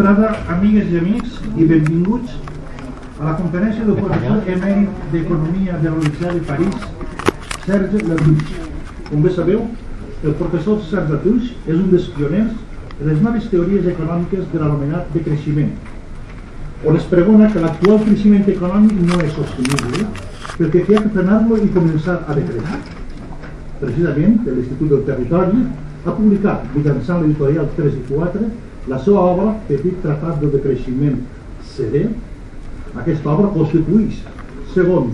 vesprada, amigues i amics, i benvinguts a la conferència del professor emèrit d'Economia de la Universitat de París, Serge Latouche. Com bé sabeu, el professor Serge Latouche és un dels pioners de les noves teories econòmiques de l'anomenat de creixement, on es pregona que l'actual creixement econòmic no és sostenible perquè hi ha que frenar-lo i començar a decretar. Precisament, l'Institut del Territori ha publicat, mitjançant l'editorial 3 i 4, la seva obra Petit Tratat de Decreixement serè. Aquesta obra constitueix, segon,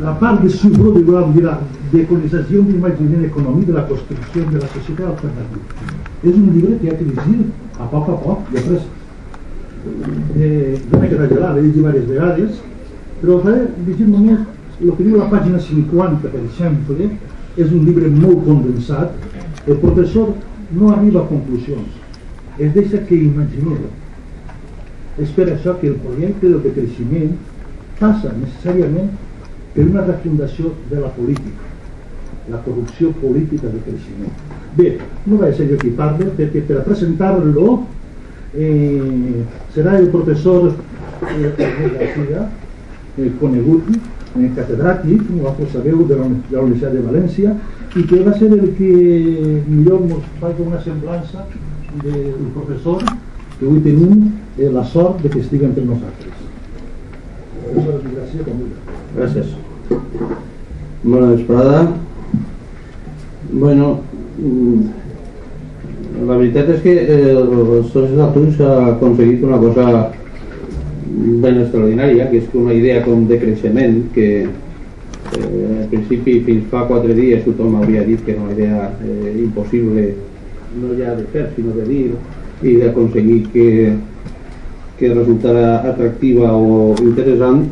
la part de subro de la decolonització d'imaginament econòmic de la construcció de la societat alternativa. És un llibre que ha de llegir a poc a poc, després eh, jo m'he quedat gelat, l'he llegit diverses vegades, però faré llegir només el que diu la pàgina 50, per exemple, és un llibre molt condensat, el professor no arriba a conclusions, es deixa que imaginem. És per que el projecte del decreixement passa necessàriament per una refundació de la política, la corrupció política de creixement. Bé, no vaig ser jo qui parle, perquè per a presentar-lo eh, el professor eh, García, eh, eh, de la, de Universitat de València, i que va ser el que millor ens fa una semblança del professor que avui tenim eh, la sort de que estigui entre nosaltres. Gràcies. Bona vesprada. Bueno, mm, la veritat és que eh, els Socis Atuns ha aconseguit una cosa ben extraordinària, que és una idea com de creixement que eh, en principi fins fa quatre dies tothom hauria dit que era una idea eh, impossible no ja de fer sinó de dir i d'aconseguir que, que resultara atractiva o interessant.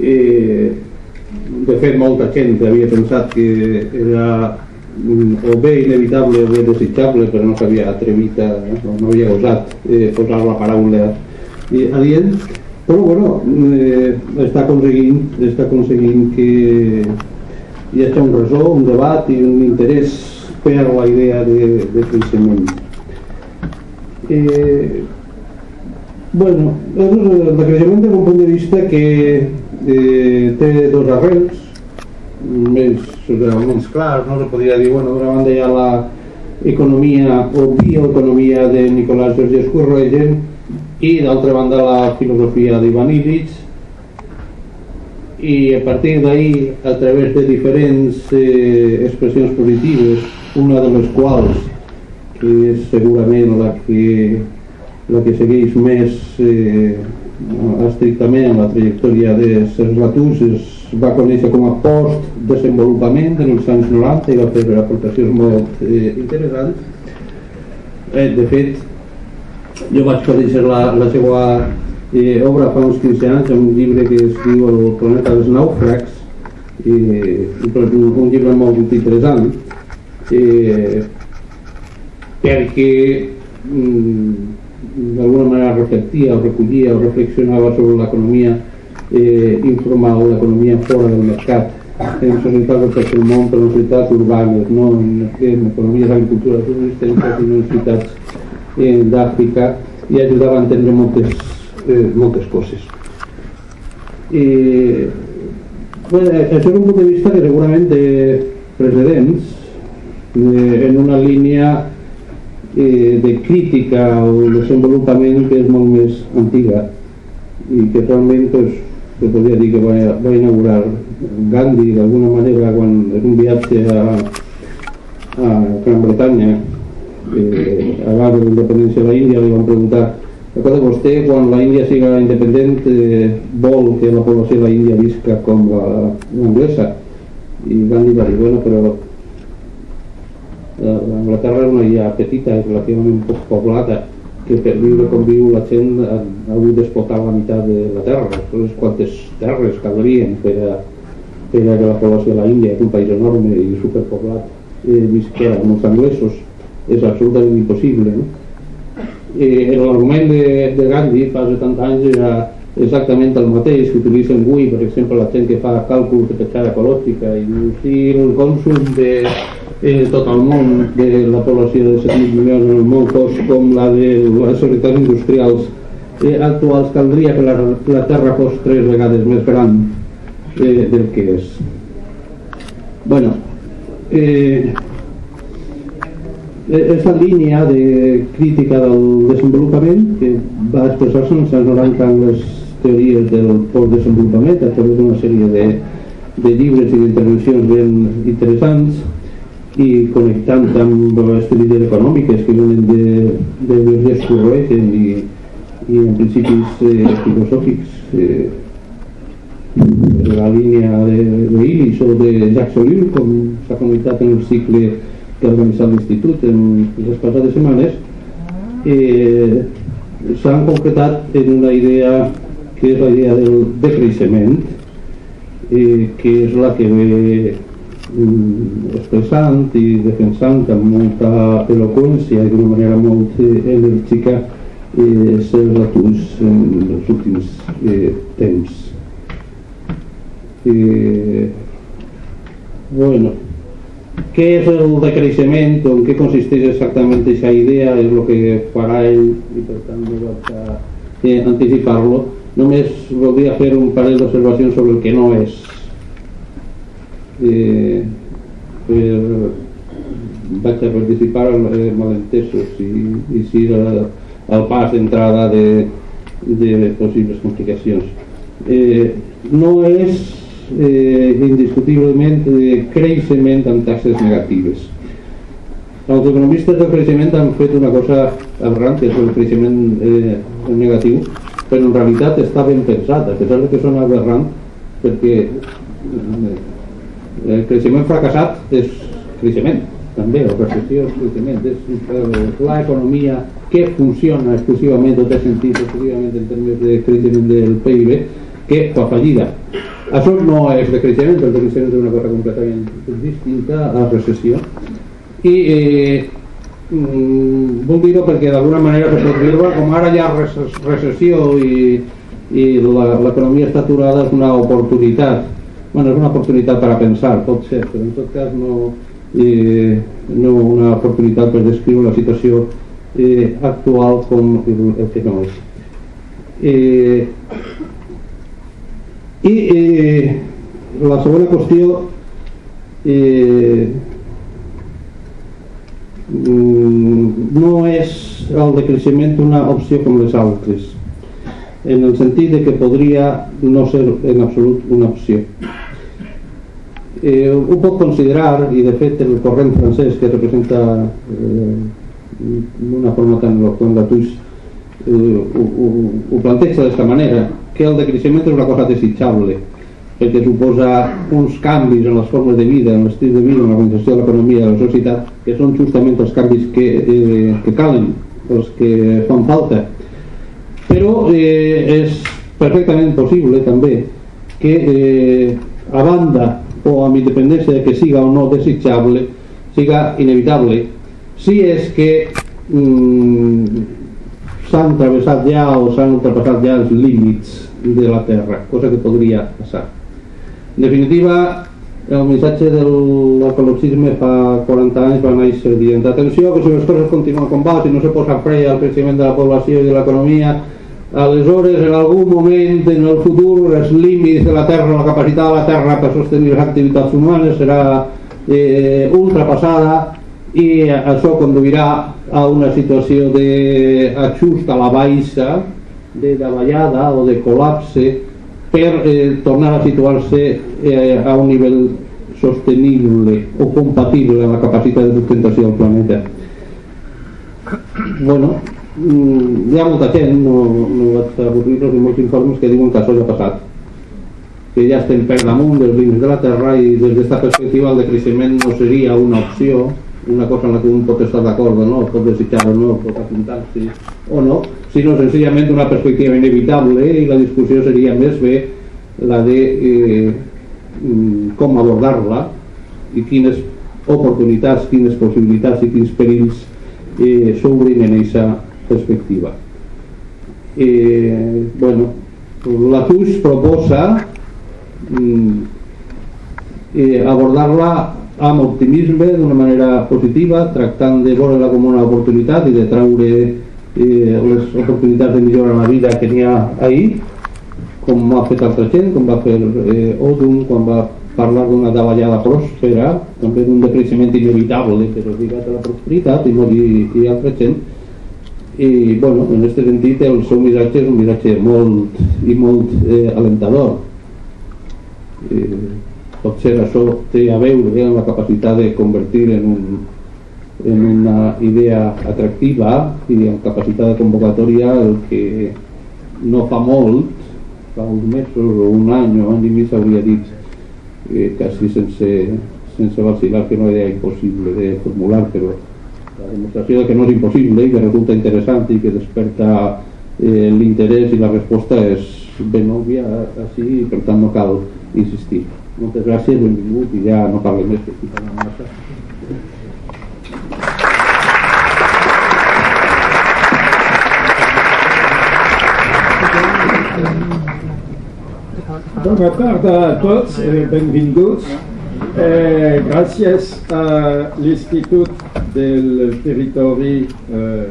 Eh, de fet molta gent havia pensat que era mm, o bé inevitable o bé desitjable però no s'havia atrevit a, no, havia osat eh, posar la paraula adient però bueno, eh, està aconseguint, està aconseguint que hi hagi un resó, un debat i un interès per la idea de, de creixement. Eh, bueno, el decreixement des un de vista que eh, té dos arrels més realment clars, no se podria dir, bueno, d'una banda hi ha la economia o bioeconomia de Nicolás Georges Corroegen i d'altra banda la filosofia d'Ivan Illich i a partir d'ahir a través de diferents eh, expressions positives una de les quals que és segurament la que, la que segueix més eh, estrictament la trajectòria de Serslatus es va conèixer com a post-desenvolupament en els anys 90 i va fer aportacions molt eh, interessants. Eh, de fet jo vaig conèixer la, la seva eh, obra fa uns 15 anys en un llibre que es diu El planeta dels nàufrags eh, un, un llibre molt interessant eh, perquè mm, d'alguna manera reflectia o recollia o reflexionava sobre l'economia eh, informal, l'economia fora del mercat en societats de tot el món, però en societats urbanes, no en, en economies d'agricultura subsistència, sinó en ciutats eh, d'Àfrica i ajudava a entendre moltes, eh, moltes coses. I, bueno, això és un punt de vista que segurament té precedents eh, en una línia eh, de crítica o desenvolupament que és molt més antiga i que realment pues, se podria dir que va, va inaugurar Gandhi d'alguna manera quan en un viatge a, a Gran Bretanya eh, la independència de la Índia li van preguntar recorda vostè quan la Índia siga independent eh, vol que la població de la Índia visca com la, anglesa i Gandhi va dir bueno però Anglaterra és una illa petita i relativament poc poblada que per viure com viu la gent ha, ha hagut d'explotar la meitat de la terra aleshores quantes terres caldrien per a, per a que la població de la Índia és un país enorme i superpoblat eh, visquera amb els anglesos és absolutament impossible. No? I l'argument de, de Gandhi fa 70 anys era exactament el mateix que utilitzen avui, per exemple, la gent que fa càlculs de petjada ecològica i si el consum de eh, tot el món de la població de 7.000 milions en el món com la de les societats industrials eh, actuals caldria que la, la Terra fos tres vegades més gran eh, del que és. Bueno eh, aquesta línia de crítica del desenvolupament que va expressar-se en els anys 90 en les teories del postdesenvolupament a través d'una sèrie de, de llibres i d'intervencions ben interessants i connectant amb estudis econòmiques que venen de, de que correixen i, i en principis eh, filosòfics eh, de la línia de, Illis o de Jacques Olive com s'ha comentat en el cicle que ha organitzat l'Institut en les passades setmanes eh, s'han concretat en una idea que és la idea del decreixement eh, que és la que ve expressant i defensant amb molta eloqüència i d'una manera molt enèrgica eh, certs aturs en els últims eh, temps. Eh, bueno, què és el decreixement o en què consisteix exactament aquesta idea? És el que farà ell i per tant no vaig a eh, anticipar-lo només voldria fer un parell d'observacions sobre el que no és Eh, per, vaig a participar en eh, malentesos i, i si el, el pas d'entrada de, de possibles complicacions. Eh, no és eh, indiscutiblement de creixement amb taxes negatives. Els economistes del creixement han fet una cosa aberrant, que és el creixement eh, negatiu, però en realitat està ben pensat, a pesar que són aberrant, perquè eh, el creixement fracassat és creixement, també, o recessió és creixement, és la economia que funciona exclusivament o té sentit exclusivament en termes de creixement del PIB, que fa fallida. Això no és de creixement, el creixement és una cosa completament distinta a recessió. I eh, mm, vull dir-ho perquè d'alguna manera se com ara hi ha recessió i, i l'economia està aturada és una oportunitat bueno, és una oportunitat per a pensar, pot ser, però en tot cas no, eh, no una oportunitat per descriure la situació eh, actual com el, que no és. Eh, i eh, la segona qüestió eh, mm, no és el decreixement una opció com les altres en el sentit de que podria no ser en absolut una opció eh, ho pot considerar i de fet el corrent francès que representa eh, una forma tan eloquent la Tuix eh, ho, ho, ho planteja d'aquesta manera que el decreixement és una cosa desitjable perquè suposa uns canvis en les formes de vida, en l'estil de vida, en l'organització de l'economia de la societat, que són justament els canvis que, eh, que calen, els que fan falta. Però eh, és perfectament possible també que eh, a banda o amb independència de que siga o no desitjable, siga inevitable, si és que mm, s'han travessat ja o s'han ultrapassat ja els límits de la Terra, cosa que podria passar. En definitiva, el missatge de l'ecologisme fa 40 anys va néixer dient atenció que si les coses continuen com va, si no se posa fre al creixement de la població i de l'economia, aleshores en algun moment en el futur els límits de la Terra, la capacitat de la Terra per sostenir les activitats humanes serà eh, ultrapassada i això conduirà a una situació d'ajust a la baixa, de davallada o de col·lapse per eh, tornar a situar-se eh, a un nivell sostenible o compatible amb la capacitat de sustentació del planeta. Bueno, hi ha molta gent, no, no vaig avorrir-los, i molts informes que diuen que això ja ha passat. Que ja estem per damunt dels límits de la Terra i des d'aquesta perspectiva el decreixement no seria una opció una cosa en la que un pot estar d'acord o no, pot desitjar o no, pot apuntar-s'hi o no, sinó senzillament una perspectiva inevitable i la discussió seria més bé la de eh, mm, com abordar-la i quines oportunitats, quines possibilitats i quins perills eh, s'obrin en aquesta perspectiva. Eh, bueno, la TUS proposa mm, eh, abordar-la amb optimisme, d'una manera positiva, tractant de veure-la com una oportunitat i de treure eh, les oportunitats de millora en la vida que n'hi ha ahir, com ha fet altra gent, com va fer eh, Odum quan va parlar d'una davallada pròspera, també d'un decreixement inevitable però lligat a la prosperitat i, i altra gent i bueno, en aquest sentit el seu missatge és un missatge molt i molt eh, alentador. Eh, potser això té a veure amb la capacitat de convertir en, un, en una idea atractiva i amb capacitat de convocatòria el que no fa molt fa uns mesos o un any o any i mig hauria dit eh, casi sense, sense vacilar que no era impossible de formular, però la demostració de que no és impossible i que resulta interessant i que desperta eh, l'interès i la resposta és ben òbvia així i per tant no cal insistir. Moltes gràcies, benvingut i ja no parlem més que estic parlant massa. Bona tarda a tots, eh, benvinguts. Eh, gràcies a l'Institut del Territori eh,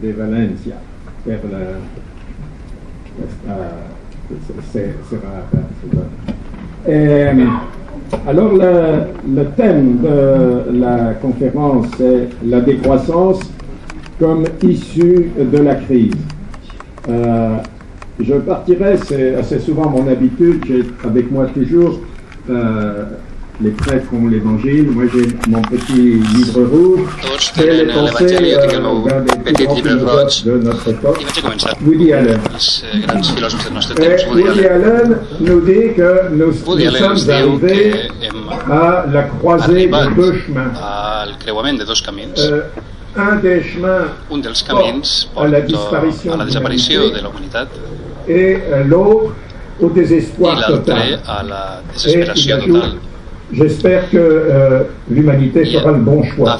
de València per la, alors le, le, thème de la conférence est la décroissance comme issue de la crise. Euh, je partirai, c'est assez souvent mon habitude, j'ai avec moi toujours euh, les prêtres ont l'évangile, moi j'ai mon petit livre rouge, c'est les pensées euh, d'un des plus grands philosophes de notre époque, Woody Allen. Et Woody Allen. Nous dit que nous, nous sommes arrivés à la croisée de deux chemins. Euh, un des chemins un dels camins porta a la a la desaparició de la humanitat. et l'autre au désespoir i l'altre a la desesperació total. J'espère que euh, l'humanité fera le bon choix.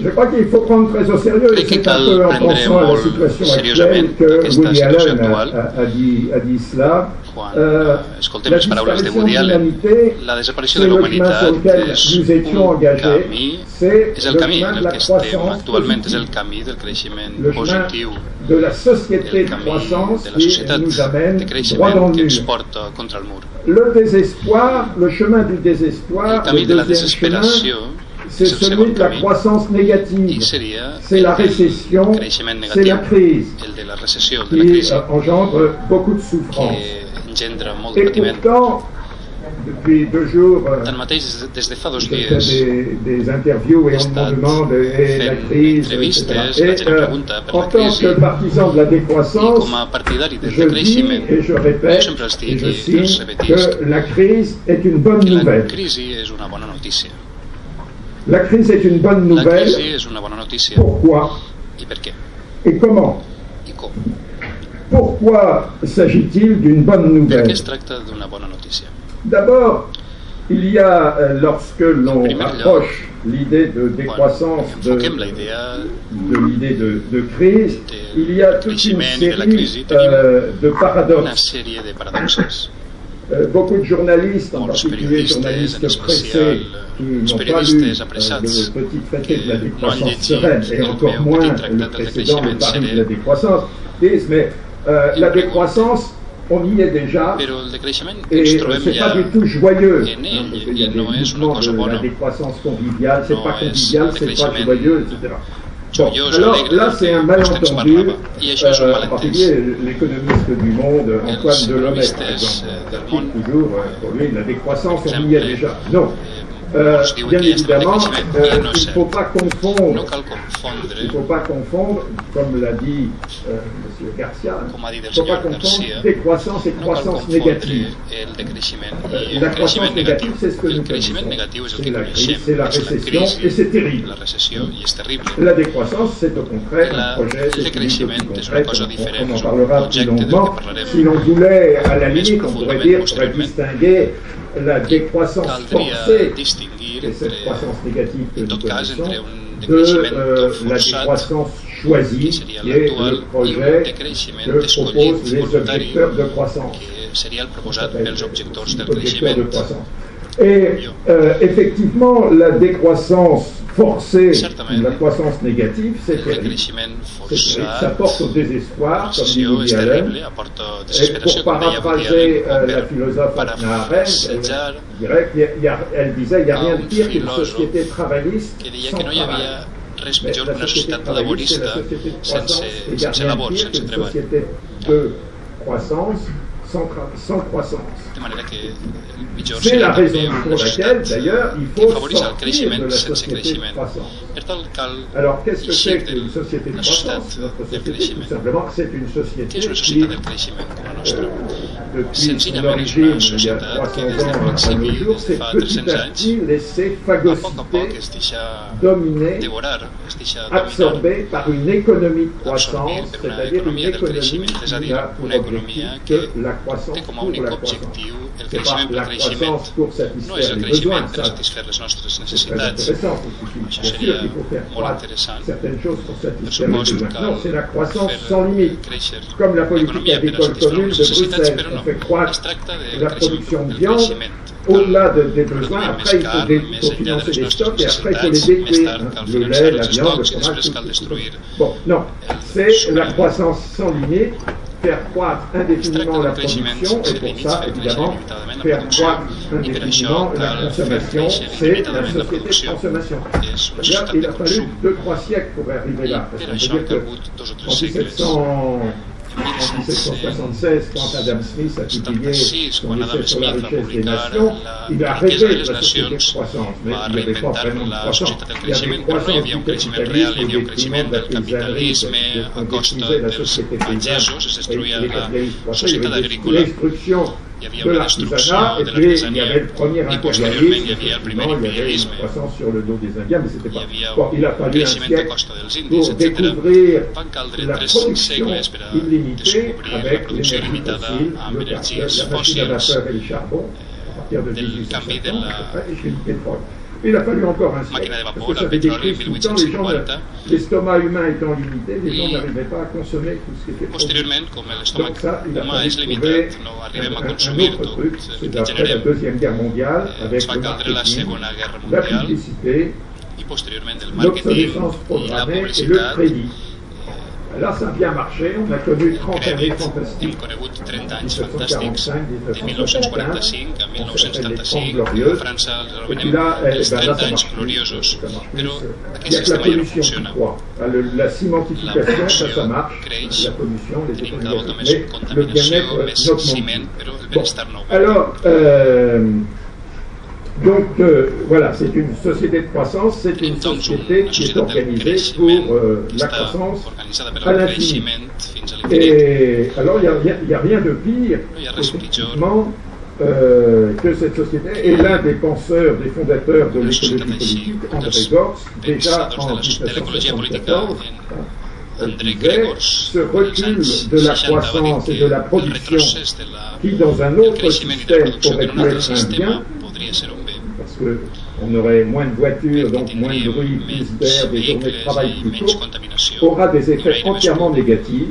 Je crois qu'il faut prendre très au sérieux, Crec que c'est un cal peu en prendre pensant à la molt situation seriosament actuelle que aquesta Woody situació Allen actual. a, a, a, dit, a dit cela. Quan Euh, eh, escoltem la les paraules de disparition Woody de Allen, l'humanité, la desaparició c'est de la le chemin sur humanitat lequel és nous étions un engagés, camí, c'est és el le camí chemin en de el la que estem croissance actualment, és el positive. camí del creixement Le chemin positiu, de la société el de camí croissance de la qui societat nous amène de droit dans creixement le que ens mur. porta contra el mur. Le désespoir, le chemin du El désespoir, camí le de la deuxième chemin, desesperació c'est és el celui segon de la camí croissance i négative. seria C'est el la del récession, creixement c'est la negatiu, crise el de la recessió, el de la qui crisi, euh, engendre beaucoup de souffrance. que engendra molt de Et patiment. pourtant, depuis deux jours, euh, Tanmateix, des de fa dos j'ai fait dies des, des interviews et he on me estat demande et la fent crise, entrevistes, etc. la Et gent em euh, pregunta per en la tant crisi que partisan de la i décroissance, com a partidari del je dis decreixement, et je jo répète sempre els et dic je i els signe repetisc que la crise est une bonne que la nouvelle. crisi és una bona notícia. La crise est une bonne La nouvelle. crisi és una bona notícia. Pourquoi I per què? et comment I com? Pourquoi s'agit-il d'une bonne Per què nouvelle es tracta d'una bona notícia? D'abord, il y a, euh, lorsque l'on primer lloc, approche l'idée de Quan décroissance de, enfoquem la idea de l'idée de, de crise, de il y a toute une creixement i de la série crisi tenim euh, de una paradoxes. Beaucoup de journalistes, en Molts particulier periodistes, journalistes en especial, pressés, qui els n'ont pas periodistes lu euh, apressats, le petit traité de la que no han décroissance llegit sereine, et el encore meu moins petit tractat le de précédent de decreixement Paris de serè. la décroissance, disent mais euh, Il la pregunta. décroissance, on y est déjà, Però el decreixement et ens euh, trobem c'est ja pas du tout joyeux. en hein, ell, parce qu'il y a i des no és una mouvements cosa de la bona. décroissance conviviale, c'est No pas és convivial, un c'est pas decreixement joyeux, etc. Bon, joiós, alors alegre, là, c'est un que vostè ens malentendu, parlava. I això és un euh, en malentès. particulier l'économiste du monde, Antoine Delomé, par economistes, exemple, euh, del dit món, toujours, euh, pour lui, la décroissance, per on y est exemple, déjà. Non, Euh, molts diuen bien que ja estem en évidemment, decreixement, euh, i no il és ne faut cert. pas confondre No cal il ne confondre, faut pas confondre, comme l'a dit euh, M. Garcia, il com ha dit el ne faut pas senyor confondre Garcia, décroissance et no cal croissance confondre négative. el decreixement Euh, i La el croissance creixement négative, negatiu. c'est ce que El nous creixement connaissons. negatiu és el C'est que la crise, coneixem, c'est la és la récession, et crisi, c'est terrible. la recessió, i és terrible. La décroissance, c'est au contraire La- un projet le c'est décreixement beaucoup plus és concret, una cosa on- diferent, on en és un parlera plus projecte del que longuement. parlarem Si l'on voulait, à la més limite, on pourrait profundament dire, on pourrait posteriorment. distinguer la décroissance Caldria forcée distingir et cette entre, croissance négative que en nous tot cas, connaissons, entre un de decreixement euh, la forçat décroissance choisie, qui seria qui est l'actual le i un projet decreixement que escollit proposent les voluntari objecteurs de croissance. que seria el proposat s'appelle pels objectors del objecteurs de creixement croissance. Et euh, effectivement, la décroissance forcée, la croissance négative, c'est terrible. Ça porte au désespoir, comme dit Woody Allen. Et pour paraphraser euh, la philosophe Anna Arendt, elle disait qu'il n'y a rien de pire qu'une société travailliste sans travail. res millor que una societat laborista sense, sense labor, sense treball. Sans, sans croissance. Que C'est la raison pour laquelle, d'ailleurs, il faut sortir de la société de croissance. Alors, qu'est-ce que c'est qu'une société de croissance Notre société, tout simplement, c'est une société qui, depuis son origine, il y a 300 ans à nos jours, s'est petit à petit laissé phagocyter, dominer, absorbé par une économie de croissance, c'est-à-dire une économie qui n'a pour objectif que la croissance pour la croissance. C'est pas la croissance pour satisfaire les besoins, ça, c'est très intéressant. Bien sûr qu'il faut faire croître certaines choses pour satisfaire les besoins. Non, c'est la croissance sans limite. Comme la politique agricole commune de Bruxelles, on fait croître la production de viande au-delà de, des besoins, après il faut, des, faut financer les stocks et après il faut les détruire. Hein. Le lait, la viande, le fromage, tout, tout. Bon, non, c'est la croissance sans limite faire croître indéfiniment la production et pour ça, évidemment, faire croître indéfiniment la consommation, c'est la société de consommation. C'est-à-dire qu'il a fallu 2-3 siècles pour arriver là. Qu'on peut dire que en 1700 en 1776, quand Adam Smith a publié son essai sur la richesse des nations, il a rêvé de la société de croissance, mais il n'y avait pas vraiment de croissance. Il y avait croissance du capitalisme au détriment de la paysannerie, on détruisait la société paysanne, et les capitalistes croissaient, il y avait de l'artisanat, et puis il y avait le premier impérialisme, il y avait une croissance sur le dos des Indiens, mais c'était pas... Bon, il a fallu un siècle pour découvrir la production illimitée avec l'énergie fossile, le la machine à vapeur et le charbon, à partir de 1850, et le pétrole. Il a fallu encore un siècle, parce que ça fait des crises tout le temps, les gens, l'estomac humain étant limité, les gens n'arrivaient pas à consommer tout ce qui était Donc ça, il a fallu trouver un, un autre truc, c'est après la Deuxième Guerre mondiale, avec le marketing, la publicité, l'obsolescence programmée et le crédit. Là, ça a bien marché. On a connu 30 années fantastiques. 1745, 1945, on s'appelle les 30 glorieuses. Et puis là, eh, ben là ça marche plus. Ça marche plus. Il n'y a que la pollution qui croit. La cimentification, ça, ça marche. La pollution, les effets négatifs. Mais le bien-être n'augmente Bon. Donc euh, voilà, c'est une société de croissance, c'est une société qui est organisée pour euh, la croissance à l'infini. Et alors il n'y a, rien de pire, effectivement, euh, que cette société. Et l'un des penseurs, des fondateurs de l'écologie politique, André Gortz, déjà en 1974, disait ce recul de la croissance et de la production qui, dans un autre système, aurait pu être un bien, parce qu'on aurait moins de voitures, donc moins de bruit, plus d'air, des journées de travail plus tôt, aura des effets entièrement négatifs.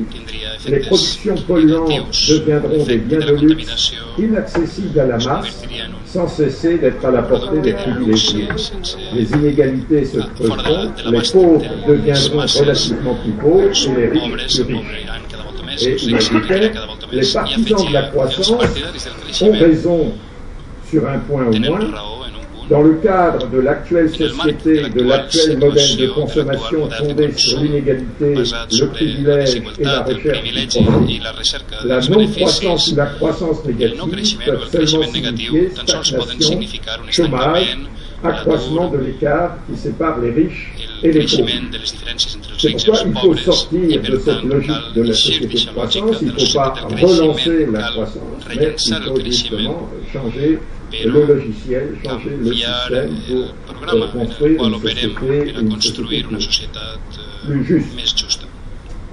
Les productions polluantes deviendront des biens de luxe inaccessibles à la masse, sans cesser d'être à la portée des privilégiés. Les inégalités se creuseront, les pauvres deviendront relativement plus pauvres et les riches plus riches. Et il ajoutait, les partisans de la croissance ont raison sur un point au moins, dans le cadre de l'actuelle société, de l'actuel modèle de consommation fondé sur l'inégalité, le privilège et la recherche la non-croissance ou la croissance négative peuvent seulement signifier stagnation, chômage, accroissement de l'écart qui sépare les riches et les pauvres. C'est pourquoi il faut sortir de cette logique de la société de croissance, il ne faut pas relancer la croissance, mais il faut justement changer le logiciel, changer le système pour euh, construire une société, une société plus juste.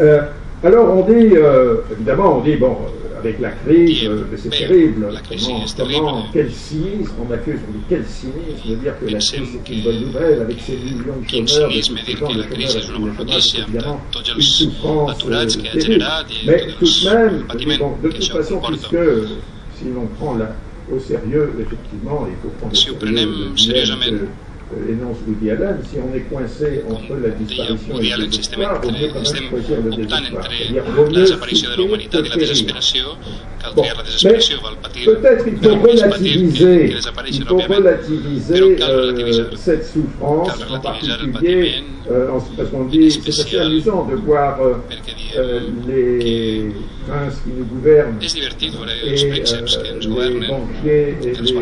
Euh, alors on dit, euh, évidemment, on dit, bon, avec la crise, euh, c'est terrible. Comment, comment, quel cynisme, on accuse, on dit quel cynisme de dire que la crise est une bonne nouvelle avec ces millions de chômeurs, ces gens de chômeurs, c'est évidemment une souffrance terrible. Mais tout de même, bon, de toute façon, puisque si l'on prend la, au sérieux, effectivement, il faut prendre si au sérieux énonce Woody Allen, si on est coincé entre la disparition et le désespoir, vaut mieux quand même choisir le désespoir. C'est-à-dire, vaut mieux souffrir que périr. Bon, mais peut-être il faut relativiser, il faut relativiser euh, cette souffrance, en particulier, euh, parce qu'on dit, c'est assez amusant de voir euh, euh, les princes qui nous gouvernent et les banquiers et les,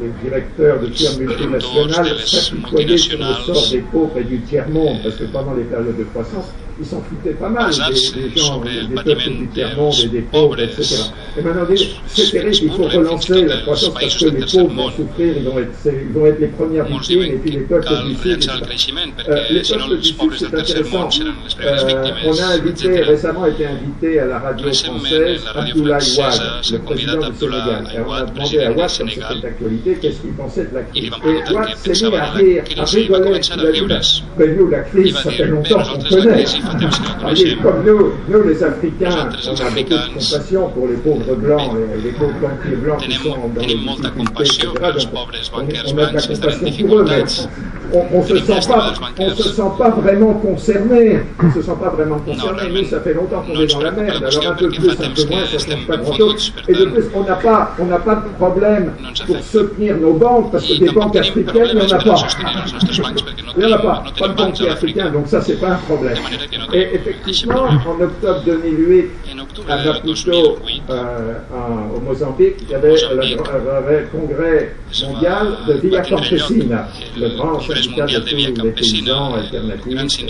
les, directeurs de firmes multinationales. s'apitoyer sur le sort des pauvres et du tiers-monde, parce que pendant les périodes de croissance, ils s'en foutaient pas mal des, des gens, des peuples du tiers-monde et des pauvres, etc. Et maintenant, c'est terrible, il faut relancer la croissance parce que les pauvres vont souffrir, ils vont être, ils vont être les premières victimes, et puis les peuples du Sud, euh, les peuples du Sud, c'est intéressant. Euh, on a invité, récemment été invité à la radio française Abdoulaye Wade, le président du Sénégal. Et on a demandé à Wade, comme c'était d'actualité, qu'est-ce qu'il pensait de la crise. Et Wade s'est mis à rire, à rigoler, il a dit, mais nous, la crise, ça fait longtemps qu'on connaît. Allez, comme nous, nous les Africains, on a beaucoup de compassion pour les pauvres blancs, les, les pauvres banquiers blancs qui sont dans les difficultés, etc. Donc, on, on, a de la compassion pour eux, mais on ne se, sent pas, on se sent pas vraiment concerné. On ne se sent pas vraiment concerné. Nous, ça fait longtemps qu'on est dans la merde. Alors un peu plus, un peu moins, ça ne change pas grand-chose. Et de plus, on n'a pas, on n'a pas de problème pour soutenir nos banques, parce que des banques africaines, il n'y en a pas. Il n'y en a pas. Pas de banquiers africains, donc ça, c'est pas un problème. Et effectivement, en octobre 2008, à Maputo, euh, au Mozambique, il y avait le, congrès mondial de Villa Campesina, le grand syndicat de tous les paysans alternatifs.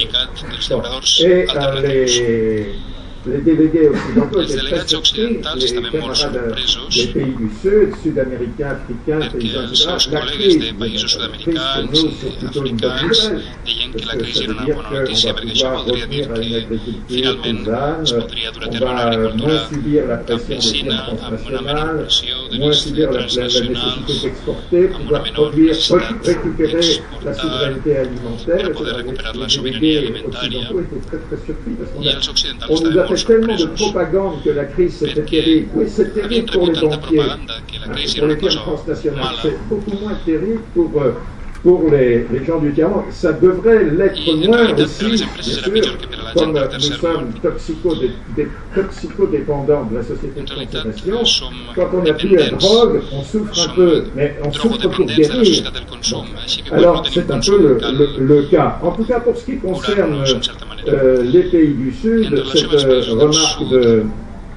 Et euh, les les délégués occidentaux étaient très surpris, les camarades des pays du Sud, sud-américains, africains, paysans, etc. La crise, la crise pour nous, c'est plutôt une bonne nouvelle, parce que ça veut dire qu'on va pouvoir revenir à une agriculture paysanne, on va moins subir la pression des firmes transnationales, moins subir la, la, la nécessité d'exporter, pouvoir produire, récupérer la souveraineté alimentaire, etc. Les délégués occidentaux étaient très très surpris parce qu'on nous a fait tellement de propagande que la crise c'était terrible. Oui, c'est terrible pour les banquiers, pour les firmes transnationales. C'est beaucoup moins terrible pour, euh, pour les, les gens du tiers Ça devrait l'être moins aussi, bien sûr, comme nous sommes toxico toxicodépendants de la société de consommation. Quand on a plus la drogue, on souffre un peu, mais on souffre pour guérir. Bon. Alors, c'est un peu le, le, le, cas. En tout cas, pour ce qui concerne euh, les pays du Sud, cette euh, remarque de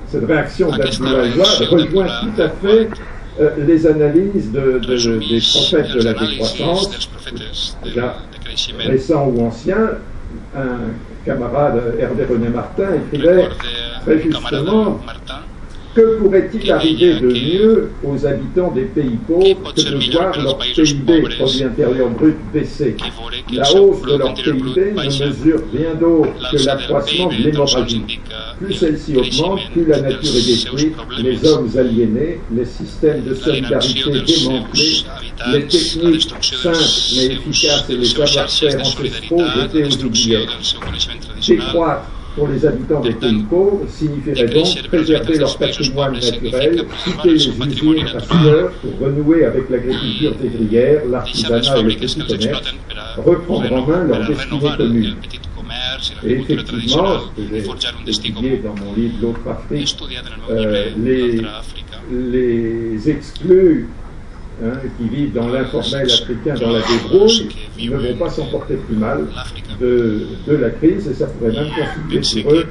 cette réaction d'Abdoulaye rejoint tout à fait euh, les analyses de, de, des prophètes de la décroissance, déjà récents ou anciens. Un camarade, Hervé René Martin, écrivait très justement que pourrait-il arriver de mieux aux habitants des pays pauvres que de voir leur PIB, produit intérieur brut, baisser? La hausse de leur PIB ne mesure rien d'autre que l'accroissement de l'hémorragie. Plus celle-ci augmente, plus la nature est détruite, les hommes aliénés, les systèmes de solidarité démantelés, les techniques simples mais efficaces et les savoir-faire ancestraux jetés aux oubliettes. Décroître pour les habitants des pays pauvres signifierait donc préserver leur patrimoine naturel, quitter les usines à sueur pour renouer avec l'agriculture vivrière, l'artisanat et le petit commerce, reprendre en main leur destinée commune. Et effectivement, j'ai étudié dans mon livre L'autre Afrique, euh, les, les exclus hein, qui vivent dans l'informel africain, dans la débrouille, ne vont pas s'en porter plus mal de, de, la crise et ça pourrait même constituer pour eux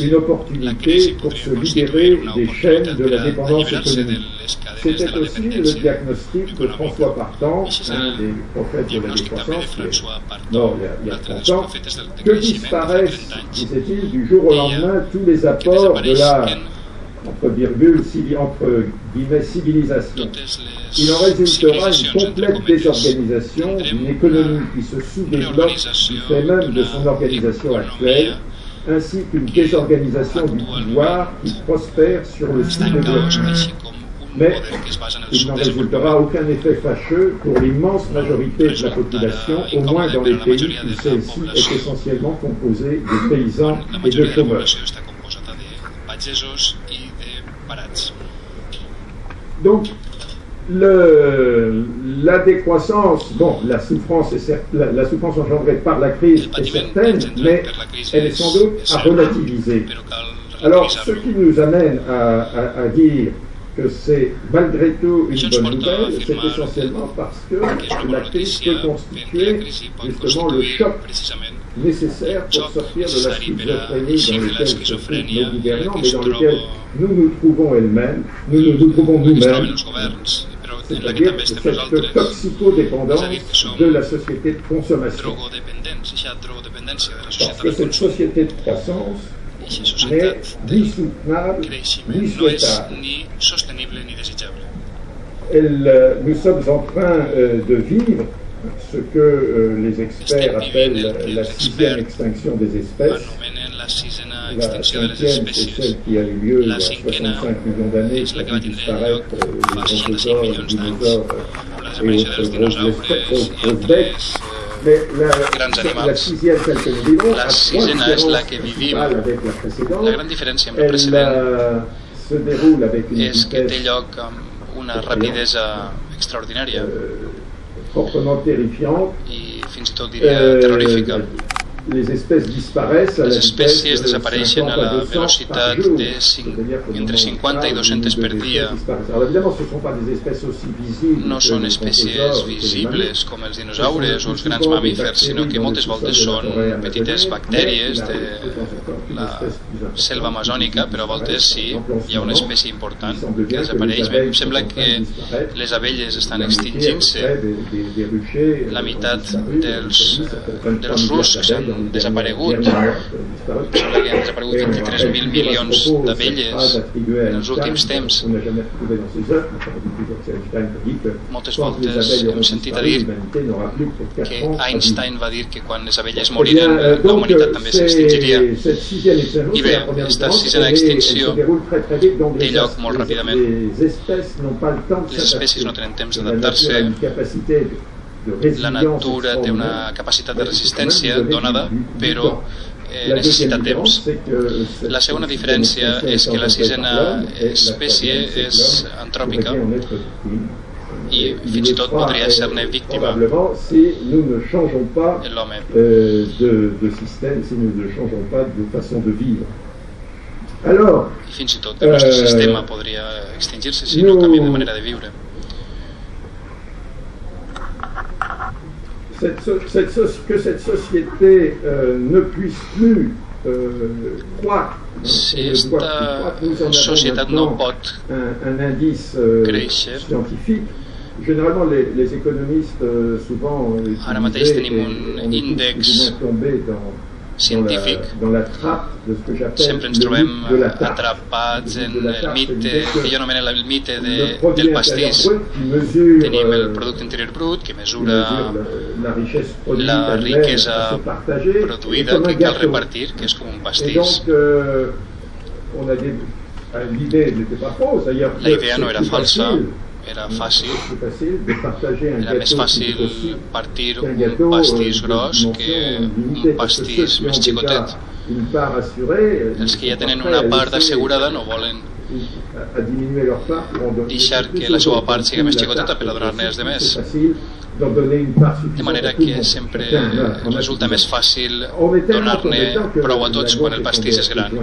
une opportunité pour se libérer des chaînes de la dépendance économique. C'était aussi le diagnostic de François Partant, un des prophètes de la décroissance, mort il y a, il y a 30 ans, que disparaissent, disait-il, du jour au lendemain tous les apports de la entre virgules, entre guillemets, civilisation. Il en résultera une complète désorganisation d'une économie qui se sous-développe du fait même de son organisation actuelle, ainsi qu'une désorganisation du pouvoir qui prospère sur le sous-développement. Mais il n'en résultera aucun effet fâcheux pour l'immense majorité de la population, au moins dans les pays où celle-ci est essentiellement composée de paysans et de chômeurs. Donc, la décroissance, bon, la souffrance, est la, la, souffrance engendrée par la crise est certaine, mais elle est sans doute à relativiser. Alors, ce qui nous amène à, à, à dire que c'est malgré tout une bonne nouvelle, c'est essentiellement parce que la crise peut constituer justement le choc nécessaire pour sortir de la schizophrénie dans laquelle se trouvent nos gouvernants, mais dans laquelle nous nous trouvons elles-mêmes, nous nous trouvons nous-mêmes. C'est-à-dire cette toxicodépendance de la société de consommation. Parce que cette société de croissance n'est ni soutenable, ni souhaitable. Elle, nous sommes en train euh, de vivre ce que euh, les experts appellent la sixième extinction des espèces. La cinquième, c'est celle qui a eu lieu il y a 65 millions d'années, qui a disparaître les brontosaures, les dinosaures et autres grosses bêtes. Mais la, la sixième, celle que nous vivons, la sisena és la que vivim. Avec la, précédente, la gran diferència amb la precedent se déroule avec une és que té lloc amb una rapidesa extraordinària. Euh, fortement terrifiante i fins i tot diria terrorífica. Les espècies desapareixen a la velocitat de 5, entre 50 i 200 per dia. No són espècies visibles com els dinosaures o els grans mamífers, sinó que moltes voltes són petites bactèries de la selva amazònica, però a voltes sí, hi ha una espècie important que desapareix. Bé, em sembla que les abelles estan extingint-se. La meitat dels, dels ruscs han desaparegut. Sembla que han desaparegut 23.000 milions d'abelles en els últims temps. Moltes voltes hem sentit a dir que Einstein va dir que quan les abelles moriren la humanitat també s'extingiria. I bé, aquesta sisena extinció té lloc molt ràpidament. Les espècies no tenen temps d'adaptar-se la natura té una capacitat de resistència donada, però eh, necessita temps. La segona diferència és que la sisena espècie és antròpica i fins i tot podria ser-ne víctima l'home. Alors, I fins i tot el nostre Eh, sistema podria extingir-se si no canvia de manera de viure. Cette, so- cette soci- que cette société euh, ne puisse plus euh, croître, hein, Si ne doit plus esta croître, nous en avons societat no maintenant pot. un, un indice euh, créixer, scientifique. Généralement, les, les économistes, euh, souvent, euh, Ara mateix utilisaient, tenim et un on est tous índex científic sempre ens trobem atrapats en el mite que jo anomeno el mite de, del pastís. Tenim el euh, producte interior brut que mesura la, riquesa produïda que cal repartir, que és com un pastís. euh. La idea no era falsa, era fàcil, era més fàcil partir un pastís euh, de gros que un pastís més xicotet. euh, Els que ja tenen una part assegurada no volen à- à diminuer leur part pour en donner deixar que la seva part sigui més xicoteta per a donar-ne els de més. De manera que sempre resulta més fàcil donar-ne prou a tots quan el pastís és gran.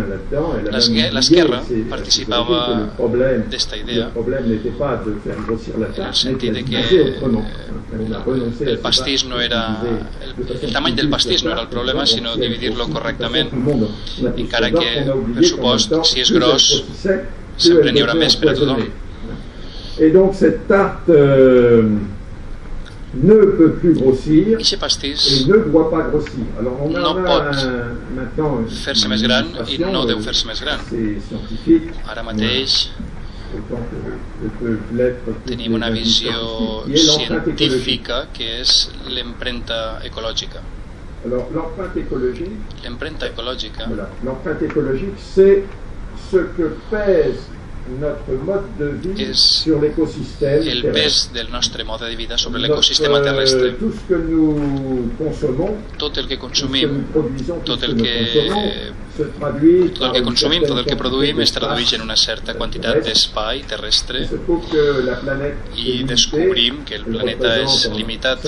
l'esquerra participava d'esta idea en el sentit de que el pastís pas, no era el, el tamany del pastís no era el problema sinó dividir-lo correctament encara que per supost si és gros sempre n'hi haurà més per a tothom. Et donc cette tarte euh, ne peut plus grossir et pastís ne doit pas grossir. Alors on No a pot. maintenant fer-se més gran i no deu fer-se més gran ara mateix. Tenim una visió científica que és l'empremta ecològica. Alors l'empreinte écologique, l'empremta ecològica. L'empreinte écologique, c'est ce que pèse és el pes del nostre mode de vida sobre l'ecosistema terrestre. Tot el que consumim, tot el que el que consumim, tot el que produïm es tradueix en una certa quantitat d'espai terrestre i descobrim que el planeta és limitat.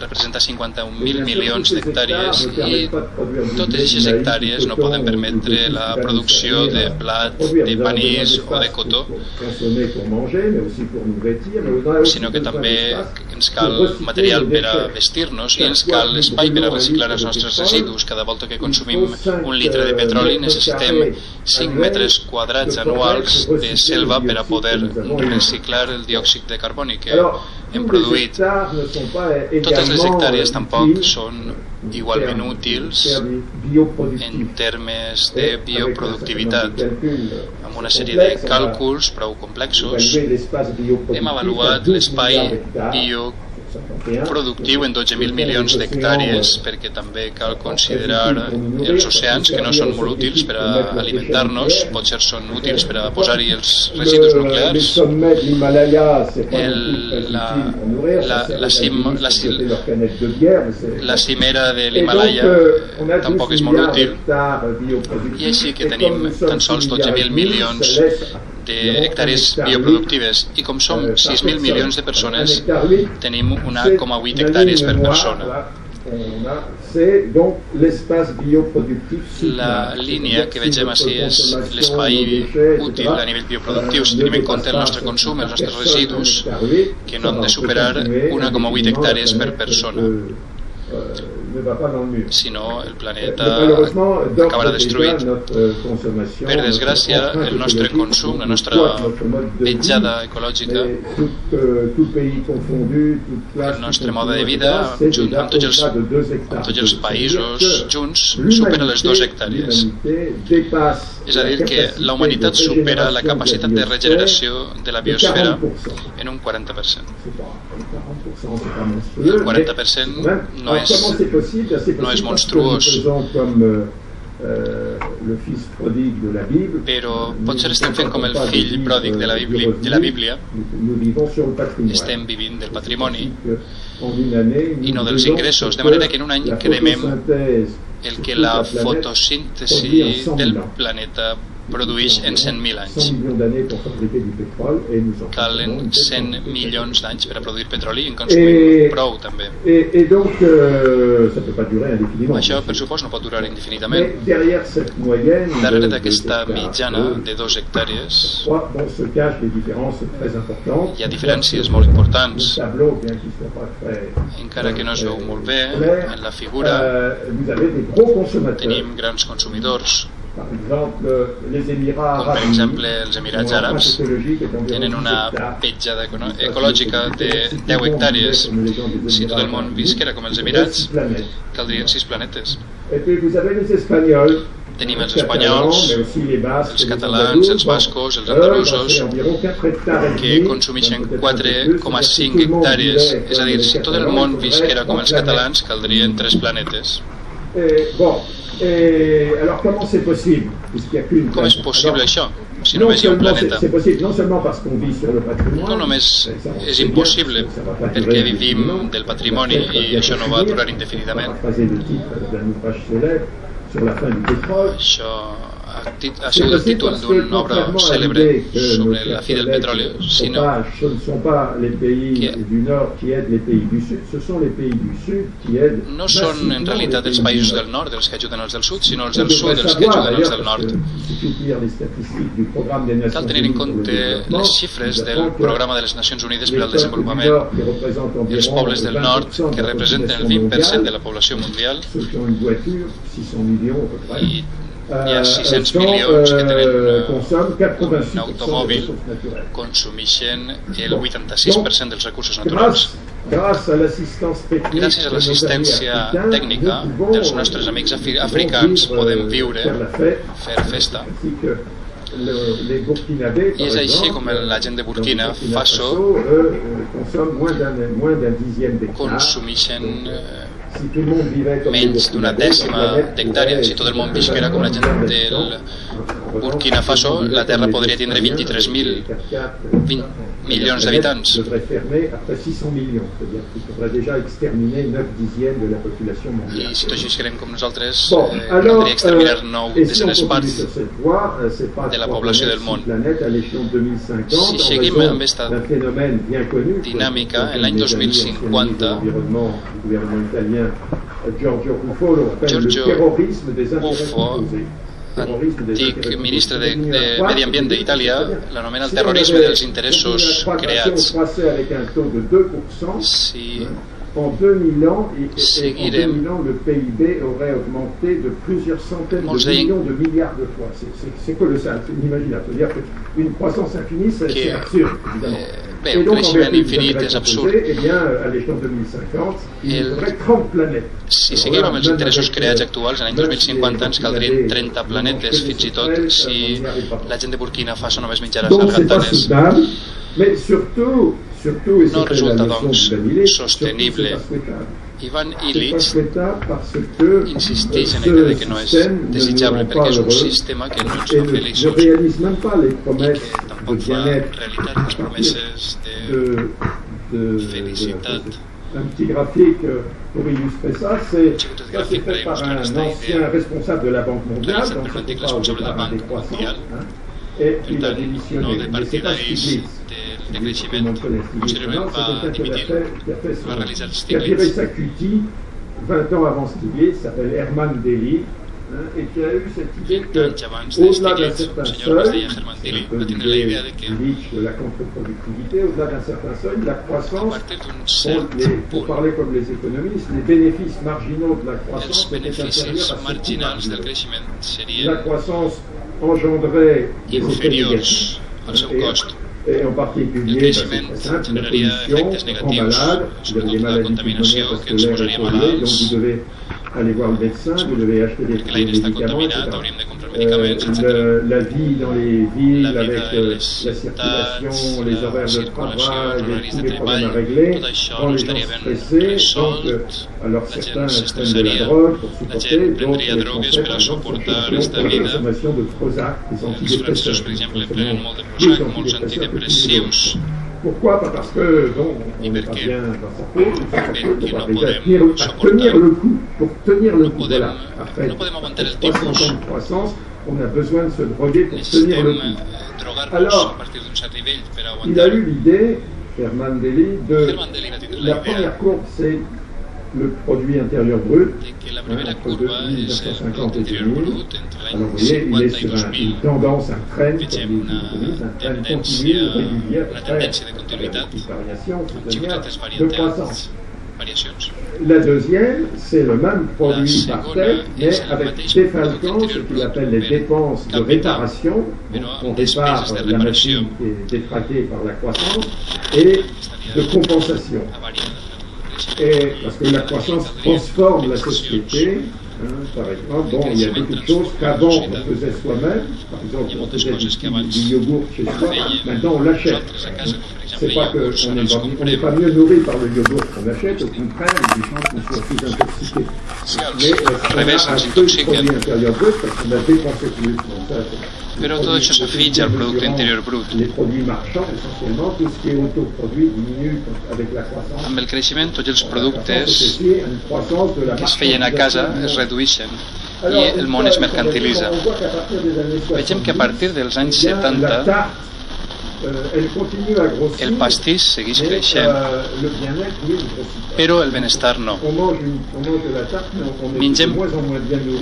Representa 51.000 milions d'hectàrees i totes aquestes hectàrees no poden permetre la producció de blat, de panís o de cotó sinó que també ens cal material per a vestir-nos i ens cal espai per a reciclar els nostres residus. Cada volta que consumim un litre de petroli necessitem 5 metres quadrats anuals de selva per a poder reciclar el diòxid de carboni que hem produït. Totes les hectàrees tampoc són igualment útils en termes de bioproductivitat. Amb una sèrie de càlculs prou complexos hem avaluat l'espai bio productiu en 12.000 milions d'hectàrees perquè també cal considerar els oceans que no són molt útils per a alimentar-nos potser són útils per a posar-hi els residus nuclears. El, la, la, la, cim, la, la cimera de l'Himalaya tampoc és molt útil. I així que tenim tan sols 12.000 milions d'hectàrees bioproductives. I com som 6.000 milions de persones tenim 1,8 hectàrees per persona. la línia que vegem així és l'espai útil a nivell bioproductiu. si tenim en compte el nostre consum, els nostres residus que no han de superar 1,8 hectàrees per persona si no el planeta acabarà destruït. Per desgràcia, el nostre consum, la nostra petjada ecològica, el nostre mode de vida, junt amb tots els, amb tots els països junts, supera les dues hectàrees. És a dir, que la humanitat supera la capacitat de regeneració de la biosfera en un 40%. El 40% no és no és monstruós. però potser estem fent com el fill pròdig de la Bíblia, de la Bíblia. estem vivint del patrimoni. i no dels ingressos de manera que en un any cremem el que la fotosíntesi del planeta produeix en 100.000 anys. Calen 100 milions d'anys per a produir petroli i en consumim prou també. Això per supòs no pot durar indefinidament. Darrere d'aquesta mitjana de dos hectàrees hi ha diferències molt importants. Encara que no es veu molt bé en la figura tenim grans consumidors com per exemple els Emirats Àrabs tenen una petjada ecològica de 10 hectàrees. si tot el món visquera com els Emirats caldrien 6 planetes. Tenim els espanyols, els catalans, els bascos, els andalusos, que consumeixen 4,5 hectàrees. És a dir, si tot el món visquera com els catalans, caldrien 3 planetes. Et alors comment c'est possible Com és possible això? Si només hi ha un planeta. No només és impossible perquè vivim del patrimoni i això no va durar indefinidament. Això ha sigut el títol d'una obra cèlebre sobre la fi del petroli, sinó que no són en realitat els països del nord els que ajuden els del sud, sinó els del sud els que ajuden els del nord. Cal tenir en compte les xifres del Programa de les Nacions Unides per al Desenvolupament. Els pobles del nord, que representen el 20% de la població mundial, i hi ha 600 milions que tenen un automòbil consumeixen el 86% dels recursos naturals. Gràcies a l'assistència tècnica dels nostres amics africans podem viure fer festa. I és així com la gent de Burkina Faso consumeixen menys d'una dècima d'hectàrea, si tot el món visquera com la gent del Burkina Faso, la Terra podria tindre 23.000 milions d'habitants. I si tots serem com nosaltres, eh, caldria exterminar 9 desenes parts de la població del món. Si seguim amb aquesta dinàmica, en l'any 2050 Giorgio Buffo, antic ministre de, de Medi Ambient d'Itàlia, l'anomena el terrorisme dels interessos creats. Si en 2000 ans, et en 2000 ans, le PIB aurait augmenté de plusieurs centaines de millions de milliards de fois. C'est colossal, c'est inimaginable. C'est-à-dire qu'une croissance infinie, c'est absurde, évidemment. Bé, un creixement infinit és absurd. El, si seguim amb els interessos creats actuals, l'any 2050 ens caldrien 30 planetes, fins i tot si la gent de Burkina Faso només menjarà sargantanes. No resulta, doncs, sostenible. Ivan Illich insisteix en la idea que no és desitjable perquè és un sistema que no ens fa feliços i que realitat les promeses de felicitat un petit graphique pour illustrer ça. C'est fait par un ancien responsable de la Banque mondiale, donc c'est pas au départ. Hein, et il a démissionné. Mais c'est pas Stiglitz. de creixement posteriorment va dimitir, va Stiglitz. A tiré sa cutie 20 ans avant Stiglitz, s'appelle Herman Deli, et qui a eu cette idée que, au-delà d'un certain seuil, un peu de la contre-productivité, au-delà d'un certain seuil, la croissance, les, pour parler comme les économistes, les bénéfices marginaux de la croissance étaient inférieurs à ce La croissance engendrait des effets négatifs. Et en particulier, simple, la pollution rend malade, des maladies pulmonaires parce que l'air est pollué, donc vous devez aller voir le médecin, vous devez acheter des, des médicaments, etc. Euh, le, la vie dans les villes avec euh, la circulation, les horaires de travail, et tous les problèmes à régler, rend les gens stressés. Donc, euh, alors certains prennent de la drogue pour supporter, d'autres les français, par exemple, sont pour la consommation de Prozac, des antidépresseurs, plus antidépresseurs pourquoi parce que bon, on n'est pas bien dans sa peau, il arriver à tenir, à tenir le coup. Pour tenir le coup, voilà. Après 300 ans de croissance, on a besoin de se droguer pour tenir le coup. Alors, il a eu l'idée, Herman Deli, de la première courbe, c'est le produit intérieur brut, hein, entre 1950 et 2000. Alors vous voyez, il est sur un, une tendance, un trend, comme un trend continu, régulier, des de croissance. La deuxième, c'est le même produit par tête, mais avec défalquant ce qu'il appelle les dépenses de réparation. On répare la machine qui est détraquée par la croissance, et de compensation. Et parce que la croissance transforme la société. Hein, par exemple, bon, il y a beaucoup de choses qu'avant on faisait soi-même. Par exemple, on faisait du, du yogourt chez soi. Maintenant, on l'achète. C'est pas qu'on n'est pas mieux nourri par le yogourt qu'on achète, au contraire, il y a des chances qu'on soit plus intoxiqué. Mais on a un peu de produit intérieur brut parce qu'on a dépensé plus. Ça, Però tot això s'afitja al producte interior brut. Amb el creixement, tots els productes que es feien a casa es redueixen i el món es mercantilitza. Vegem que a partir dels anys 70 el pastís segueix creixent, però el benestar no. Mengem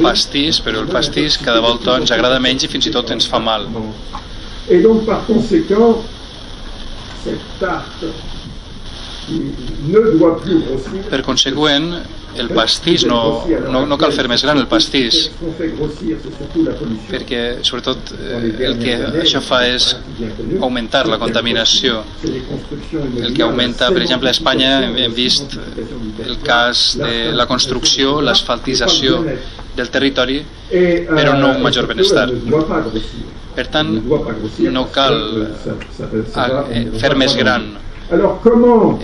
pastís, però el pastís cada volta ens agrada menys i fins i tot ens fa mal. Et donc, par conséquent, cette tarte per conseqüent, el pastís no, no, no cal fer més gran el pastís perquè sobretot el que això fa és augmentar la contaminació. El que augmenta per exemple a Espanya hem vist el cas de la construcció l'asfaltització del territori però no un major benestar. Per tant no cal fer més gran Alors comment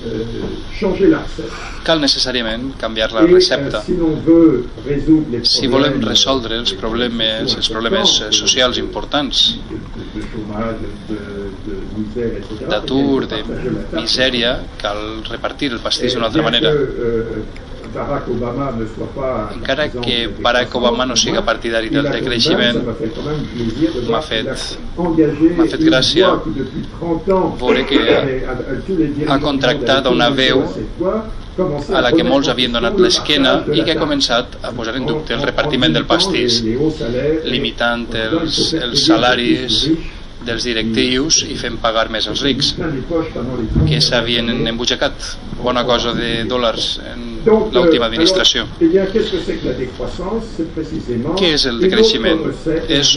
Impérativement cal necessàriament canviar la recepta. Si volem resoldre els problemes, els problemes socials importants d'atur, de misèria, cal repartir el pastís d'una altra manera. Encara que Barack Obama no siga partidari del decreixement, m'ha fet, fet gràcia veure que ha contractat una veu a la que molts havien donat l'esquena i que ha començat a posar en dubte el repartiment del pastís, limitant els, els salaris dels directius i fent pagar més als rics que s'havien embutxacat bona cosa de dòlars en l'última administració. Què és el decreixement? És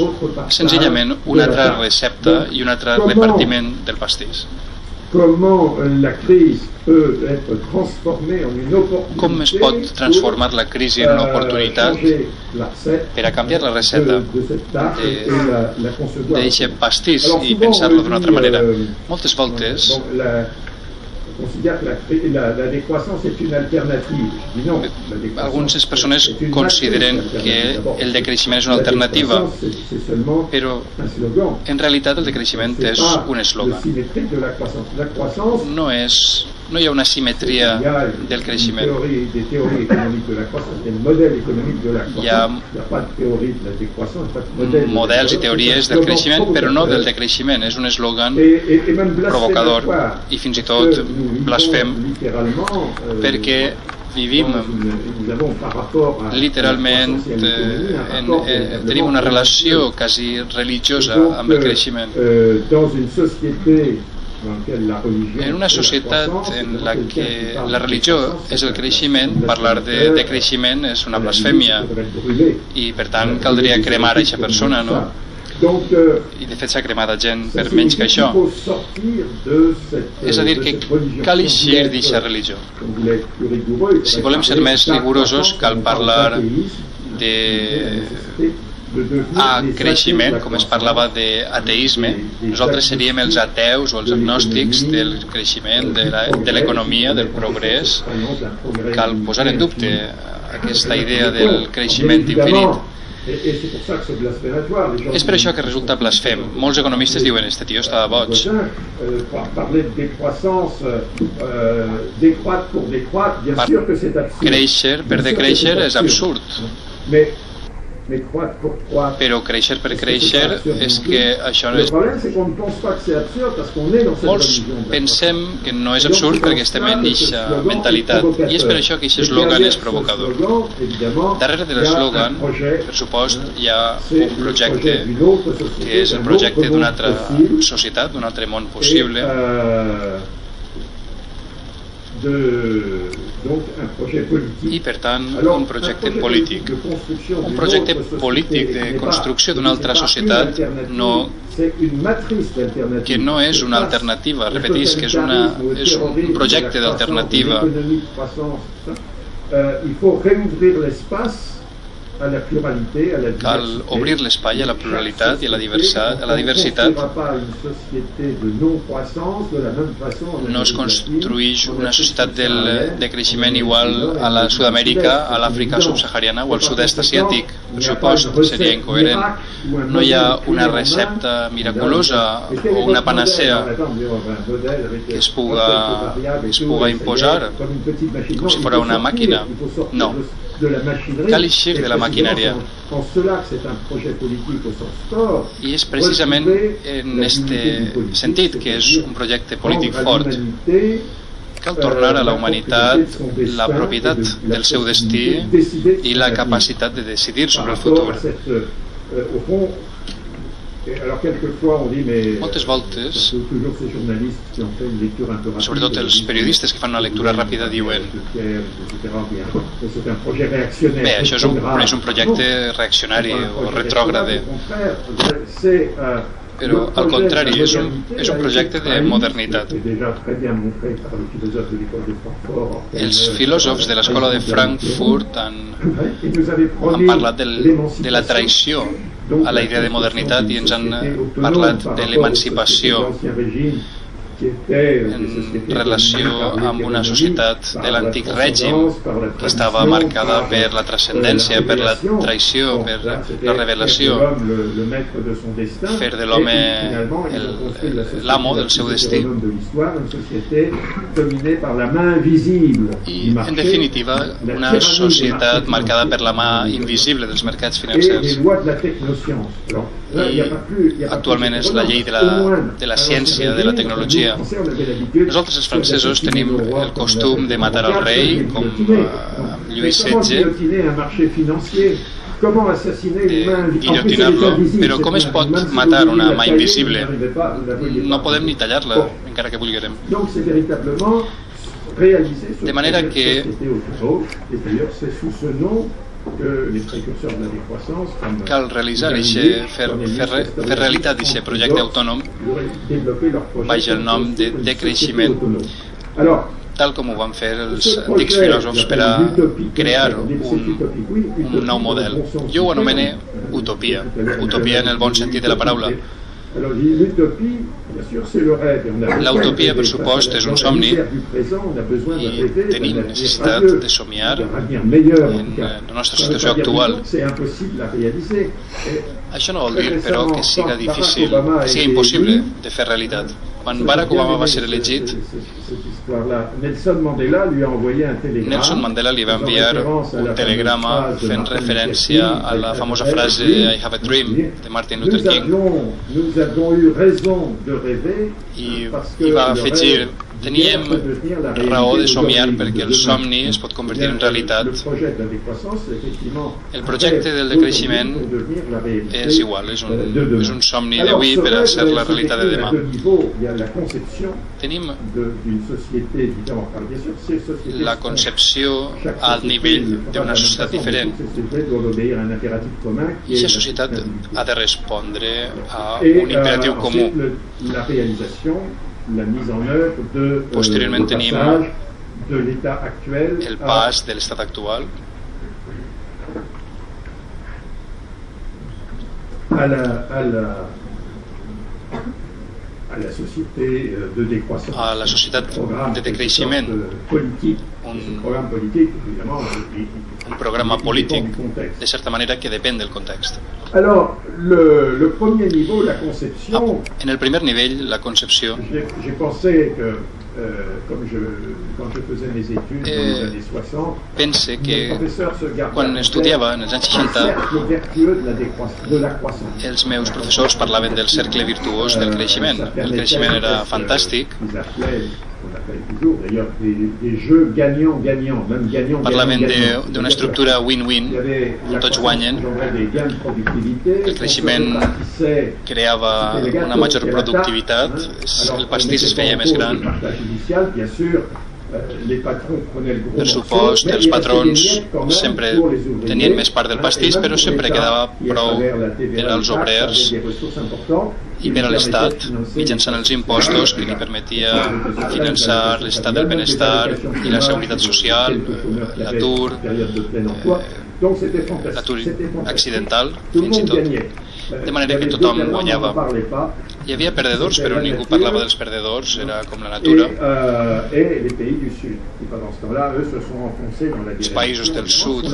senzillament una altra recepta i un altre repartiment del pastís. Com es pot transformar la crisi en una oportunitat? per a canviar la recepta d'aquest pastís i pensar-lo d'una altra manera? Moltes voltes considère que la, la, la décroissance est une alternative. Non, Algunes persones consideren que el decreixement és una alternativa, però en realitat el decreixement és un eslògan. No és no hi ha una simetria del creixement. Hi ha models i teories del creixement, però no del decreixement. És un eslògan provocador i fins i tot blasfem perquè vivim literalment eh, en, eh, tenim una relació quasi religiosa amb el creixement en una societat en la que la religió és el creixement, parlar de, de creixement és una blasfèmia i per tant caldria cremar aquesta persona, no? I de fet s'ha cremat gent per menys que això. És a dir, que cal eixir d'aquesta religió. Si volem ser més rigorosos, cal parlar de a creixement, com es parlava d'ateisme, nosaltres seríem els ateus o els agnòstics del creixement, de l'economia, del progrés. Cal posar en dubte aquesta idea del creixement infinit. És per això que resulta blasfem. Molts economistes diuen este tio estava boig. Créixer per decréixer és absurd però créixer per créixer és que això no és... Molts pensem que no és absurd perquè estem en eixa mentalitat i és per això que aquest eslògan és provocador. Darrere de l'eslògan, per supost, hi ha un projecte que és el projecte d'una altra societat, d'un altre món possible i per tant un projecte polític. un projecte polític de construcció d'una altra societat no, que no és una alternativa. Repetís que és, una, és un projecte d'alternativa Cal obrir l'espai a la pluralitat i a la, diversitat, a la diversitat. No es construeix una societat del, de creixement igual a la Sud-amèrica, a l'Àfrica subsahariana o al sud-est asiàtic. Per supost, seria incoherent. No hi ha una recepta miraculosa o una panacea que es puga, es puga imposar com si fos una màquina. No, cal eixir de la maquinària. I és precisament en este sentit que és un projecte polític fort. Cal tornar a la humanitat la propietat del seu destí i la capacitat de decidir sobre el futur. Moltes voltes, sobretot els periodistes que fan una lectura ràpida diuen. bé, això és un, és un projecte reaccionari o retrògrade però al contrari és un, és un projecte de modernitat. els filòsofs de l'escola de Frankfurt han, han parlat del, de la traïció a la idea de modernitat i ens han parlat de l'emancipació en relació amb una societat de l'antic règim que estava marcada per la transcendència, per la traïció, per la revelació, fer de l'home l'amo del seu destí. I, en definitiva, una societat marcada per la mà invisible dels mercats financers. I actualment és la llei de la, de la ciència, de la tecnologia. Nosaltres els francesos tenim el costum de matar el rei, com uh, Lluís XVI, guillotinar-lo, però com es pot matar una mà invisible? No podem ni tallar-la, encara que vulguem. De manera que cal realitzar ixe, fer, fer, fer realitat d'aquest projecte autònom. baix el nom de, de creixement tal com ho van fer els antics filòsofs per a crear un, un nou model. Jo ho anomene utopia, utopia en el bon sentit de la paraula. L'utopia, per supost, és un somni. i tenim necessitat de somiar en la nostra situació actual. Això no vol dir, però, que siga difícil, que siga impossible de fer realitat. Quan Barack Obama va ser elegit, Nelson Mandela li va enviar un telegrama fent referència a la famosa frase I have a dream de Martin Luther King. i, i va afegir teníem raó de somiar perquè el somni es pot convertir en realitat. El projecte del decreixement és igual, és un, és un somni d'avui per a ser la realitat de demà. Tenim la concepció al nivell d'una societat diferent. I aquesta societat ha de respondre a un imperatiu comú la mise en œuvre de Posteriorment tenim de l'état actuel el pas de l'estat actual. à la, à la, à la société de décroissance. A la societat de decreixement un, un programa polític de certa manera que depèn del context Alors, le, le premier niveau, la conception. Ah, en el primer nivell, la concepció. J'ai pensé que Euh, comme je, quand je faisais mes études eh, dans les années 60, pense que quan estudiava en els anys 60 els meus professors parlaven del cercle virtuós del creixement. El creixement era fantàstic Parlaven d'una estructura win-win, on tots guanyen. El creixement creava una major productivitat, el pastís es feia més gran, per supost, els patrons sempre tenien més part del pastís, però sempre quedava prou per als obrers i per a l'Estat, mitjançant els impostos que li permetia finançar l'estat del benestar i la seguretat social, l'atur, l'atur accidental, fins i tot. de manera que tothom guanyava. Hi havia perdedors, però ningú parlava dels perdedors, era com la natura. Els països del sud.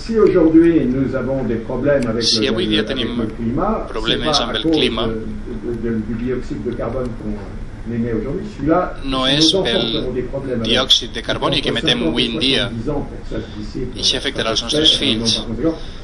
Si aujourd'hui nous avons des problèmes avec si avui dia tenim problemes amb el clima, du dioxide de carbone no és pel diòxid de carboni que emetem avui en dia i això afectarà els nostres fills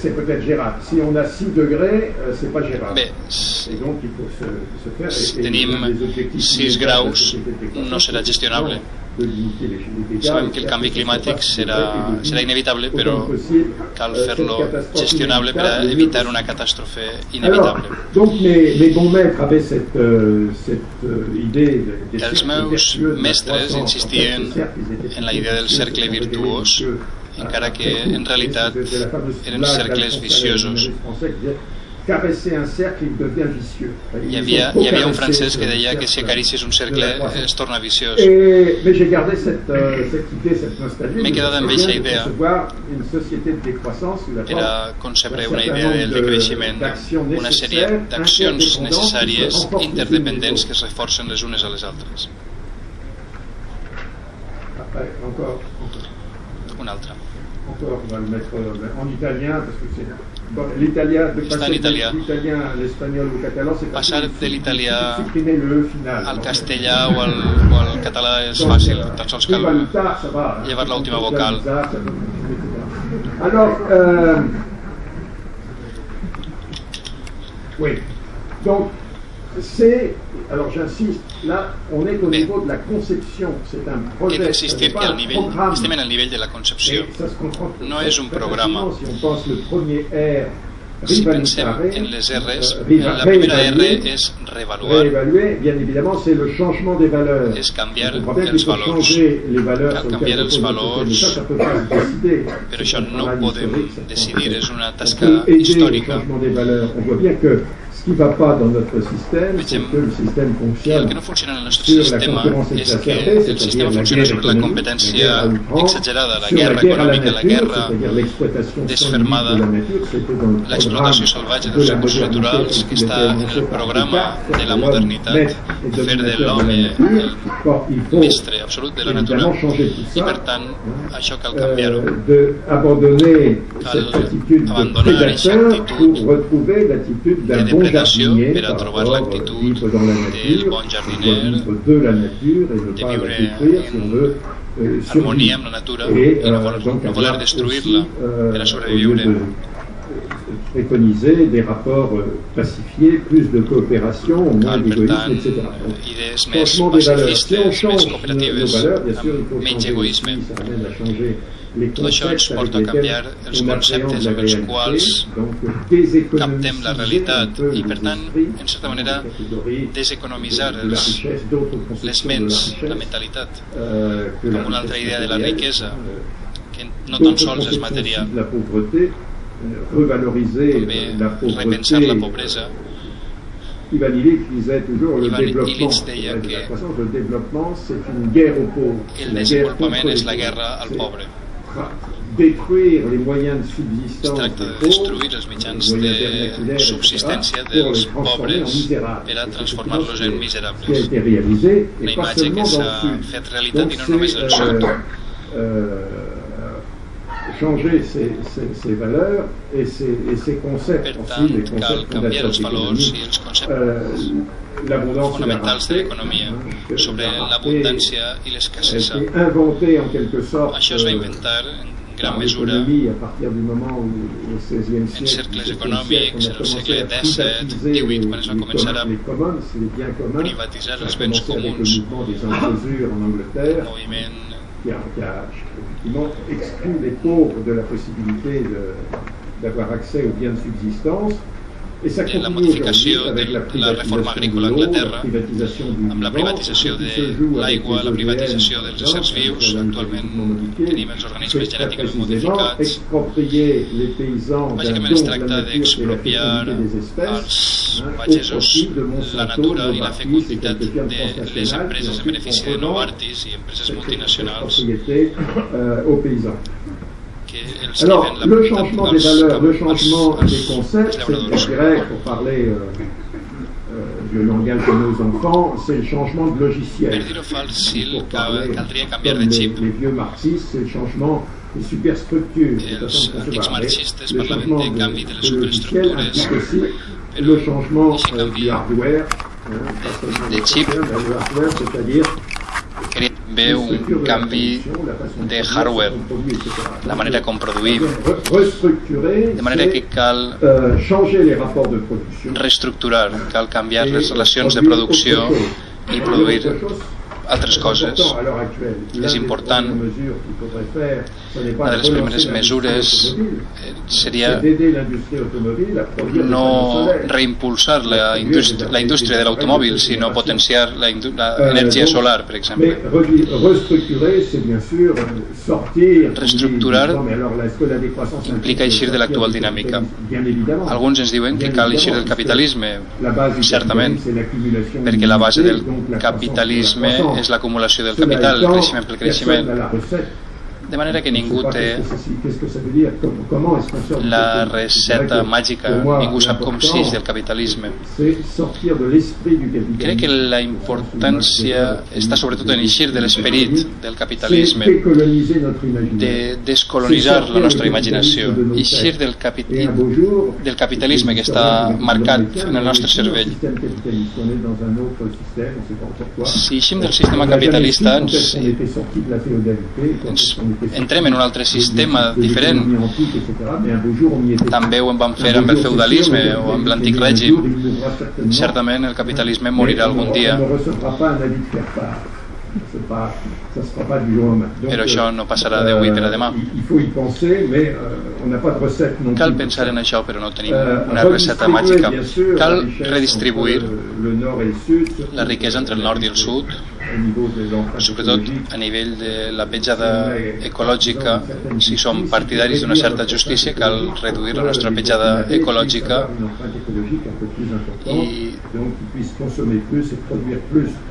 c'est peut-être gérable. Si on a 6 degrés, euh, c'est pas gérable. Bé, donc il faut se, se faire. Si tenim 6 graus, no serà gestionable. Sabem que el canvi climàtic serà, serà inevitable, però cal fer-lo gestionable per a evitar una catàstrofe inevitable. Donc les, les bons maîtres avaient cette, euh, cette euh, idée Els meus mestres insistien en la idea del cercle virtuós encara que en realitat eren cercles viciosos. Hi havia, hi havia un francès que deia que si acaricies un cercle es torna viciós. M'he quedat amb aquesta idea. Era concebre una idea del decreixement, una sèrie d'accions necessàries interdependents que es reforcen les unes a les altres. Encore, Una altra. Encore, on va le mettre en italien parce que c'est Bon, l'italien, de italià. l'italien l'espagnol ou au catalan, c'est Passar de l'italià le final. al castellà o al, o al català és fàcil, tan sols cal llevar l'última vocal. Alors, euh, oui. Donc, c'est, alors j'insiste, là, on est au Bé. niveau de la conception. C'est un He projet, ce d'insistir que pas al un nivell, programme. estem en el nivell de la concepció. Et ça se comprend No és un programa. Si on pense le premier R, Si pensem en les R's, euh, la primera R és revaluar, réévaluer, bien évidemment, c'est le changement des valeurs. és canviar On bien els valors. Cal canviar els valors. Però això no ho podem decidir, és una On tasca peut aider au històrica. Changement des valeurs. On voit bien que ce qui ne va pas dans notre système, c'est Veiem que le système I el fonctionne que no funciona en el nostre sur la sistema concurrence és que exacerbée, el c'est-à-dire sistema la funciona guerre sobre la économique, competència la guerre à outrance, exagerada, la sur guerra la guerre à la econòmica, la nature, guerra c'est-à-dire l'exploitation desfermada, sans limite de la nature, c'était dans le l'explotació programme salvatge de dels la recursos modernité naturals tel que qu'il està était en annoncé el par programa Descartes, de la l'homme modernitat, maître et fer de dominateur l'home la nature. el Or, il faut mestre absolut de la natura évidemment changer tout i ça per tant això cal canviar-ho. euh, de abandonner Cal cette attitude de abandonar prédateur aquesta actitud pour retrouver l'attitude d'un de bon depredació jardinier per a par trobar rapport l'actitud vivre dans la del nature, bon jardiner, vivre de la nature et ne de pas la vivre détruire si en on veut euh, harmonia survivre. amb la natura Et i no euh, voler, donc no voler avoir destruir-la aussi, euh, per a au lieu sobreviure. de préconiser des rapports euh, pacifiés, plus de coopération, moins Cal, per d'égoïsme, tant, etc. Donc, idees més changement des valeurs. Si on pacifistes, més change nos, nos cooperatives, valeurs, bien sûr, il faut amb menys changer egoisme. aussi, ça amène à changer les Tot això ens porta a canviar els on conceptes amb els quals captem la realitat i per tant, en certa manera, deseconomitzar els, les ments, la mentalitat, euh, amb una altra idea de la riquesa, euh, que no tan sols és revaloriser també repensar la pobresa. Ivan Illich disait toujours le développement. La croissance, le développement, c'est une guerre pauvres. El desenvolupament és la guerra al pobre. Détruire les moyens de Es subsistance tracta de destruir els mitjans de subsistència dels pobres per a transformar-los en miserables. Una imatge que s'ha fet realitat i no només al sud. Euh, euh, changer ces, ces, ces valeurs et ces, et ces concepts Per aussi, les tant, cal concepts canviar fondateurs els valors i économiques, els conceptes euh, l'abondance et la fonamentals de rareté, l'economia hein, que sobre la rareté l'abundància i a l'escassesa. été inventé en quelque sorte Això es va euh, inventar en gran par mesura l'économie à partir du moment où au XVIe en siècle, cercles XVIIe econòmics, siècle, en el on a segle commencé à XVII, privatiser XVIII, les, quan es va les començar a com- les commons, les biens communs. privatitzar Ça a els béns commencé avec le comuns, mouvement des enclosures en Angleterre, el moviment qui a, qui a effectivement exclu les pauvres de la possibilité de- d'avoir accès aux biens de subsistance. Et ça de la continue modificació aujourd'hui avec de la la privatisation reforma de agrícola a l'eau, la Anglaterra, privatisation du amb la vivant, privatització ce qui de se joue avec l'aigua, les la OGM, privatització par dels exemple, éssers vius, avec actualment génétiquement modifiés, tenim els organismes c'est très genèticament précisément modificats. exproprier les paysans d'un Bàsicament don es de la tracta nature et la d'expropiar fécondité des espèces als hein, au pagesos profit de la Monsanto, natura i la Novartis et fecunditat quelques firmes de les transnationales empreses qui en ensuite benefici de vont revendre Novartis i empreses cette- cette multinacionals propriété euh, aux paysans. que els Alors, que ven la le propietat changement des als, valeurs, le als, changement als, des concepts, als c'est, llauradors. je dirais, pour parler euh, euh, le langage de nos enfants, c'est le changement de Per logiciel. dir-ho fàcil, Pour cal, parler caldria canviar comme de les, xip. les vieux marxistes, c'est le changement des superstructures. Els de façon de antics concevoir. marxistes le parlaven changement de canvi de les de logiciel superestructures, implique aussi però le changement euh, du hardware, hein, pas seulement de du chip. software, mais le hardware, c'est-à-dire ve un canvi de hardware, la manera com produïm, de manera que cal euh, reestructurar, cal canviar les relacions de producció i produir altres coses. És des important una de les primeres mesures eh, seria no reimpulsar la indústria, la indústria de l'automòbil, sinó potenciar l'energia solar, per exemple. Reestructurar implica eixir de l'actual dinàmica. Alguns ens diuen que cal eixir del capitalisme, certament, perquè la base del capitalisme és l'acumulació del capital, el creixement pel creixement. De manera que ningú té la recepta màgica, ningú sap com s'eix del capitalisme. Crec que la importància està sobretot en eixir de l'esperit del capitalisme, de descolonitzar la nostra imaginació, eixir del, capi del capitalisme que està marcat en el nostre cervell. Si eixim del sistema capitalista ens, ens entrem en un altre sistema diferent. També ho en vam fer amb el feudalisme o amb l'antic règim. Certament el capitalisme morirà algun dia. Però això no passarà d'avui per a demà. Cal pensar en això, però no tenim una recepta màgica. Cal redistribuir la riquesa entre el nord i el sud, sobretot a nivell de la petjada ecològica. Si som partidaris d'una certa justícia, cal reduir la nostra petjada ecològica i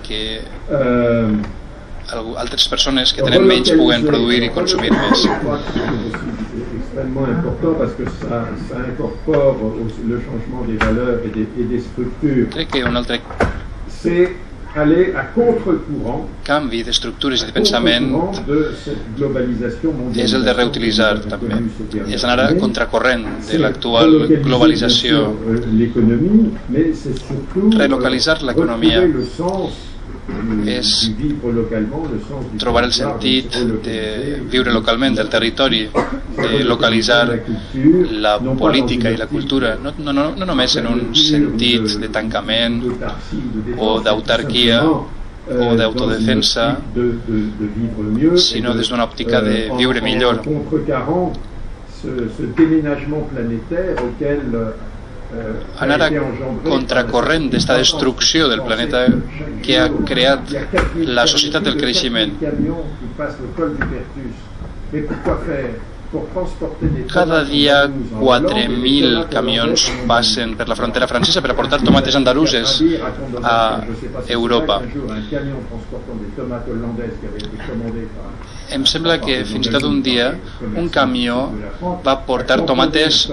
que altres persones que tenen menys puguen produir i consumir més. extrêmement important parce que ça, ça incorpore le changement des valeurs et des, et des structures. Crec que un altre C'est canvi d'estructures i de pensament és el de reutilitzar també. és anar a contracorrent de l'actual globalització relocalitzar l'economia és trobar el sentit de viure localment del territori, de localitzar la política i la cultura, no, no, no, no només en un sentit de tancament o d'autarquia o d'autodefensa, sinó des d'una òptica de viure millor. Ce déménagement planétaire auquel anar a contracorrent d'esta destrucció del planeta que ha creat la societat del creixement. Cada dia 4.000 camions passen per la frontera francesa per a portar tomates andaluses a Europa em sembla que fins i tot un dia un camió va portar tomates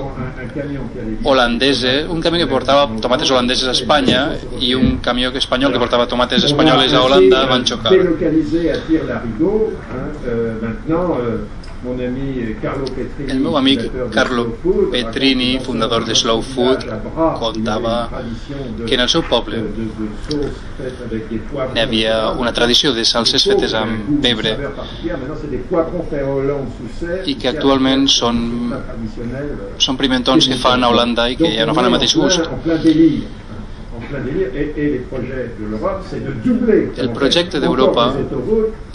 holandeses, un camió que portava tomates holandeses a Espanya i un camió espanyol que portava tomates espanyoles a Holanda van xocar. El meu amic Carlo Petrini, fundador de Slow Food, contava que en el seu poble hi havia una tradició de salses fetes amb pebre i que actualment són, són pimentons que fan a Holanda i que ja no fan el mateix gust. El projecte d'Europa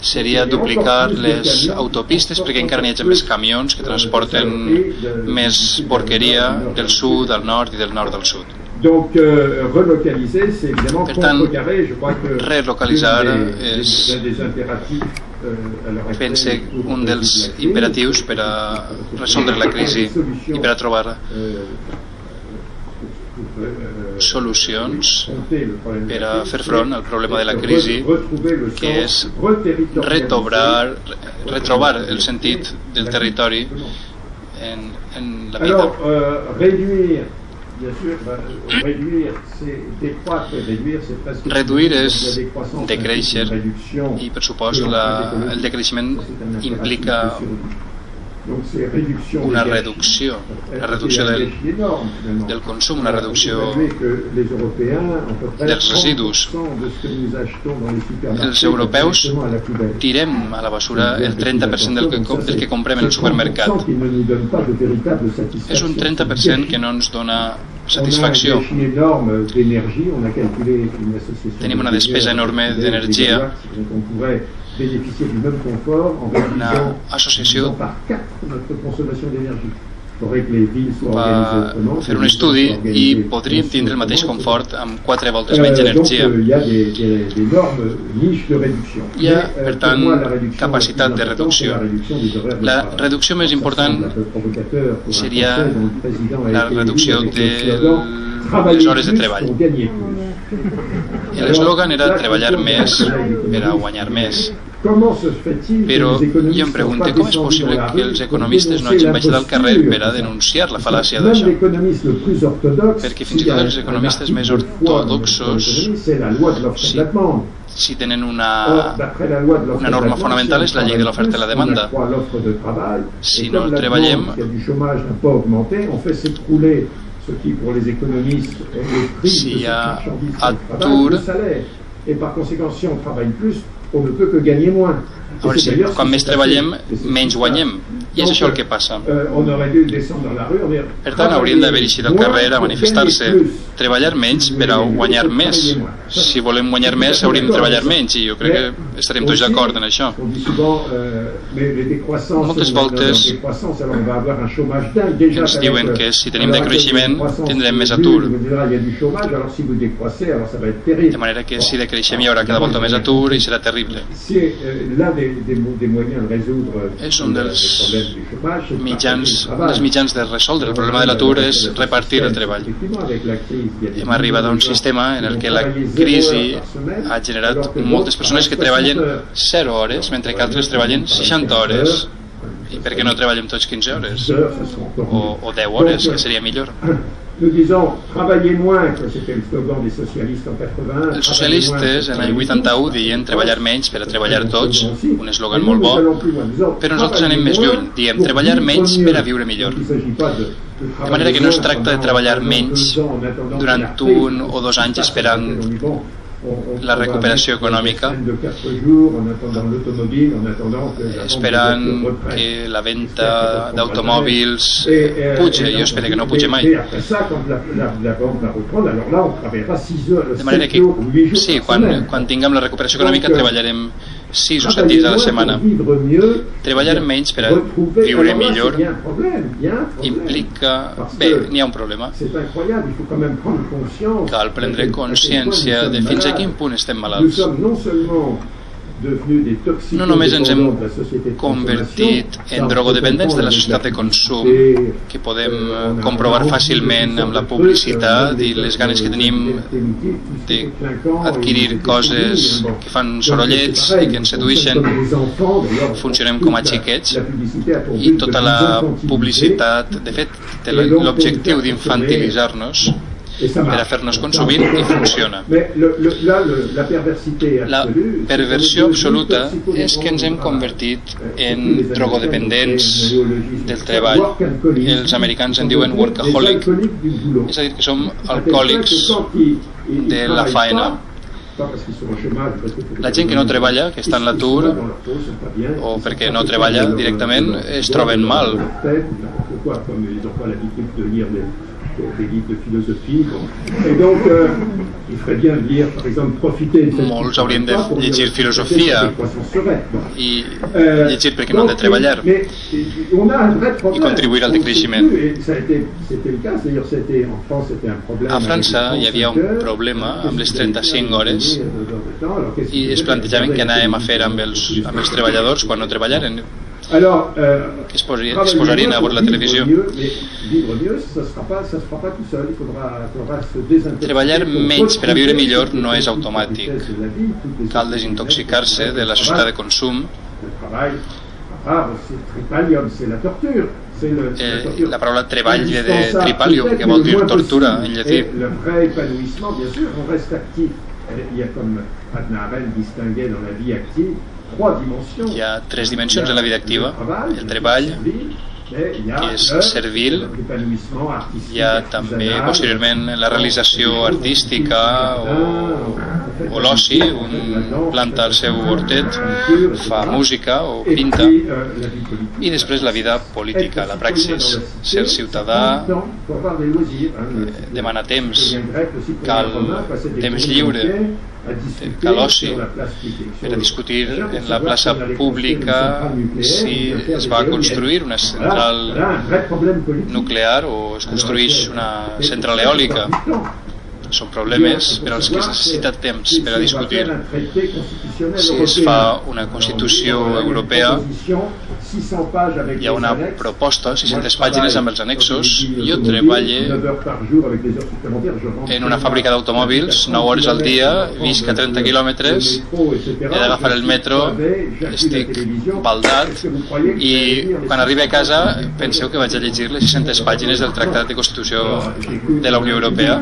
seria duplicar les autopistes perquè encara n'hi hagi més camions que transporten més porqueria del sud al nord i del nord al sud. Donc, euh, relocaliser, c'est évidemment Per tant. Je crois que relocalitzar des- és- des euh, pense un de dels imperatius per a resoldre la crisi i per a trobar euh, euh, solucions per a fer front al problema de la crisi que és retobrar, retrobar el sentit del territori en, en la vida. Reduir és decréixer réduction. i per supost la, el decreixement implica una reducció, una reducció del, del consum, una reducció dels residus. 30% de ce que nous achetons dans les supermarchés, Els europeus la tirem a la basura el 30% del que, del que comprem en el supermercat. És un 30% que no ens dona satisfacció. un gâchis énorme d'énergie, on a calculé une association Tenim una despesa enorme d'energia. Donc on pourrait una associació va fer un estudi i podríem tindre el mateix confort amb quatre voltes menys energia. Hi ha, per tant, capacitat de reducció. La reducció més important seria la reducció de les hores de treball. L'eslògan era treballar més per a guanyar més. Però jo em pregunto com és possible que els economistes no hagin baixat al carrer per a denunciar la fal·làcia d'això? Perquè fins i tot els economistes més ortodoxos si, si tenen una, una norma fonamental és la llei de l'oferta i la demanda. Si no treballem, si hi ha atur, et par conséquent si on travaille plus on ne peut que gagner moins. A veure si quan més treballem, menys guanyem. I és això el que passa. Euh, per tant, hauríem d'haver eixit al carrer a manifestar-se. Treballar menys per a guanyar més. Si volem guanyar més, hauríem de treballar menys i jo crec que estarem tots d'acord en això. Moltes voltes ens diuen que si tenim decreixement tindrem més atur. De manera que si decreixem hi haurà cada volta més atur i serà terrible. És un dels mitjans, dels mitjans de resoldre el problema de l'atur és repartir el treball. Hem arribat a un sistema en el que la crisi ha generat moltes persones que treballen 0 hores, mentre que altres treballen 60 hores. I per què no treballem tots 15 hores? O, o 10 hores, que seria millor. Nous disons, travaillez moins, que c'était le slogan des socialistes en 80. Els socialistes en l'any 81 diuen treballar menys per a treballar tots, un eslògan molt bo, però nosaltres anem més lluny, diem treballar menys per a viure millor. De manera que no es tracta de treballar menys durant un o dos anys esperant la recuperació econòmica. Esperant que la venda d'automòbils pugi jo espero que no pugi mai. De manera que sí, quan, quan tinguem la recuperació econòmica treballarem 6 o 7 dies a la setmana. Treballar menys per a viure millor implica... Bé, n'hi ha un problema. Cal prendre consciència de fins a quin punt estem malalts no només ens hem convertit en drogodependents de la societat de consum que podem eh, comprovar fàcilment amb la publicitat i les ganes que tenim d'adquirir coses que fan sorollets i que ens sedueixen funcionem com a xiquets i tota la publicitat. De fet té l'objectiu d'infantilitzar-nos per a fer-nos consumir i funciona. La perversió absoluta és que ens hem convertit en drogodependents del treball. Els americans en diuen workaholic, és a dir, que som alcohòlics de la faena. La gent que no treballa, que està en l'atur, o perquè no treballa directament, es troben mal des livres de philosophie. Et donc, euh, il ferait bien lire, par exemple, profiter de cette Molts haurien de llegir filosofia i llegir perquè no han de treballar. i contribuir al decreixement. A França hi havia un problema amb les 35 hores? i es plantejaven què anàvem a fer amb els, amb els treballadors quan no treballaren Alors, euh, que es, posi, es posarien a veure la televisió. Treballar menys per a viure millor no és automàtic. Cal desintoxicar-se de la societat de consum. Eh, la paraula treball ve de tripalium, que vol dir tortura en llatí. Il y a comme Adna Arendt distinguait dans la vie active hi ha tres dimensions en la vida activa. El treball, que és servil, hi ha també posteriorment la realització artística o, o l'oci, un planta el seu hortet, fa música o pinta, i després la vida política, la praxis, ser ciutadà, demana temps, cal temps lliure, cal oci per a discutir en la plaça pública si es va construir una central nuclear o es construeix una central eòlica són problemes per als que es necessita temps per a discutir. Si es fa una Constitució europea, hi ha una proposta, 600 pàgines amb els annexos. Jo treballo en una fàbrica d'automòbils, 9 hores al dia, visc a 30 quilòmetres, he d'agafar el metro, estic baldat i quan arribi a casa penseu que vaig a llegir les 600 pàgines del Tractat de Constitució de la Unió Europea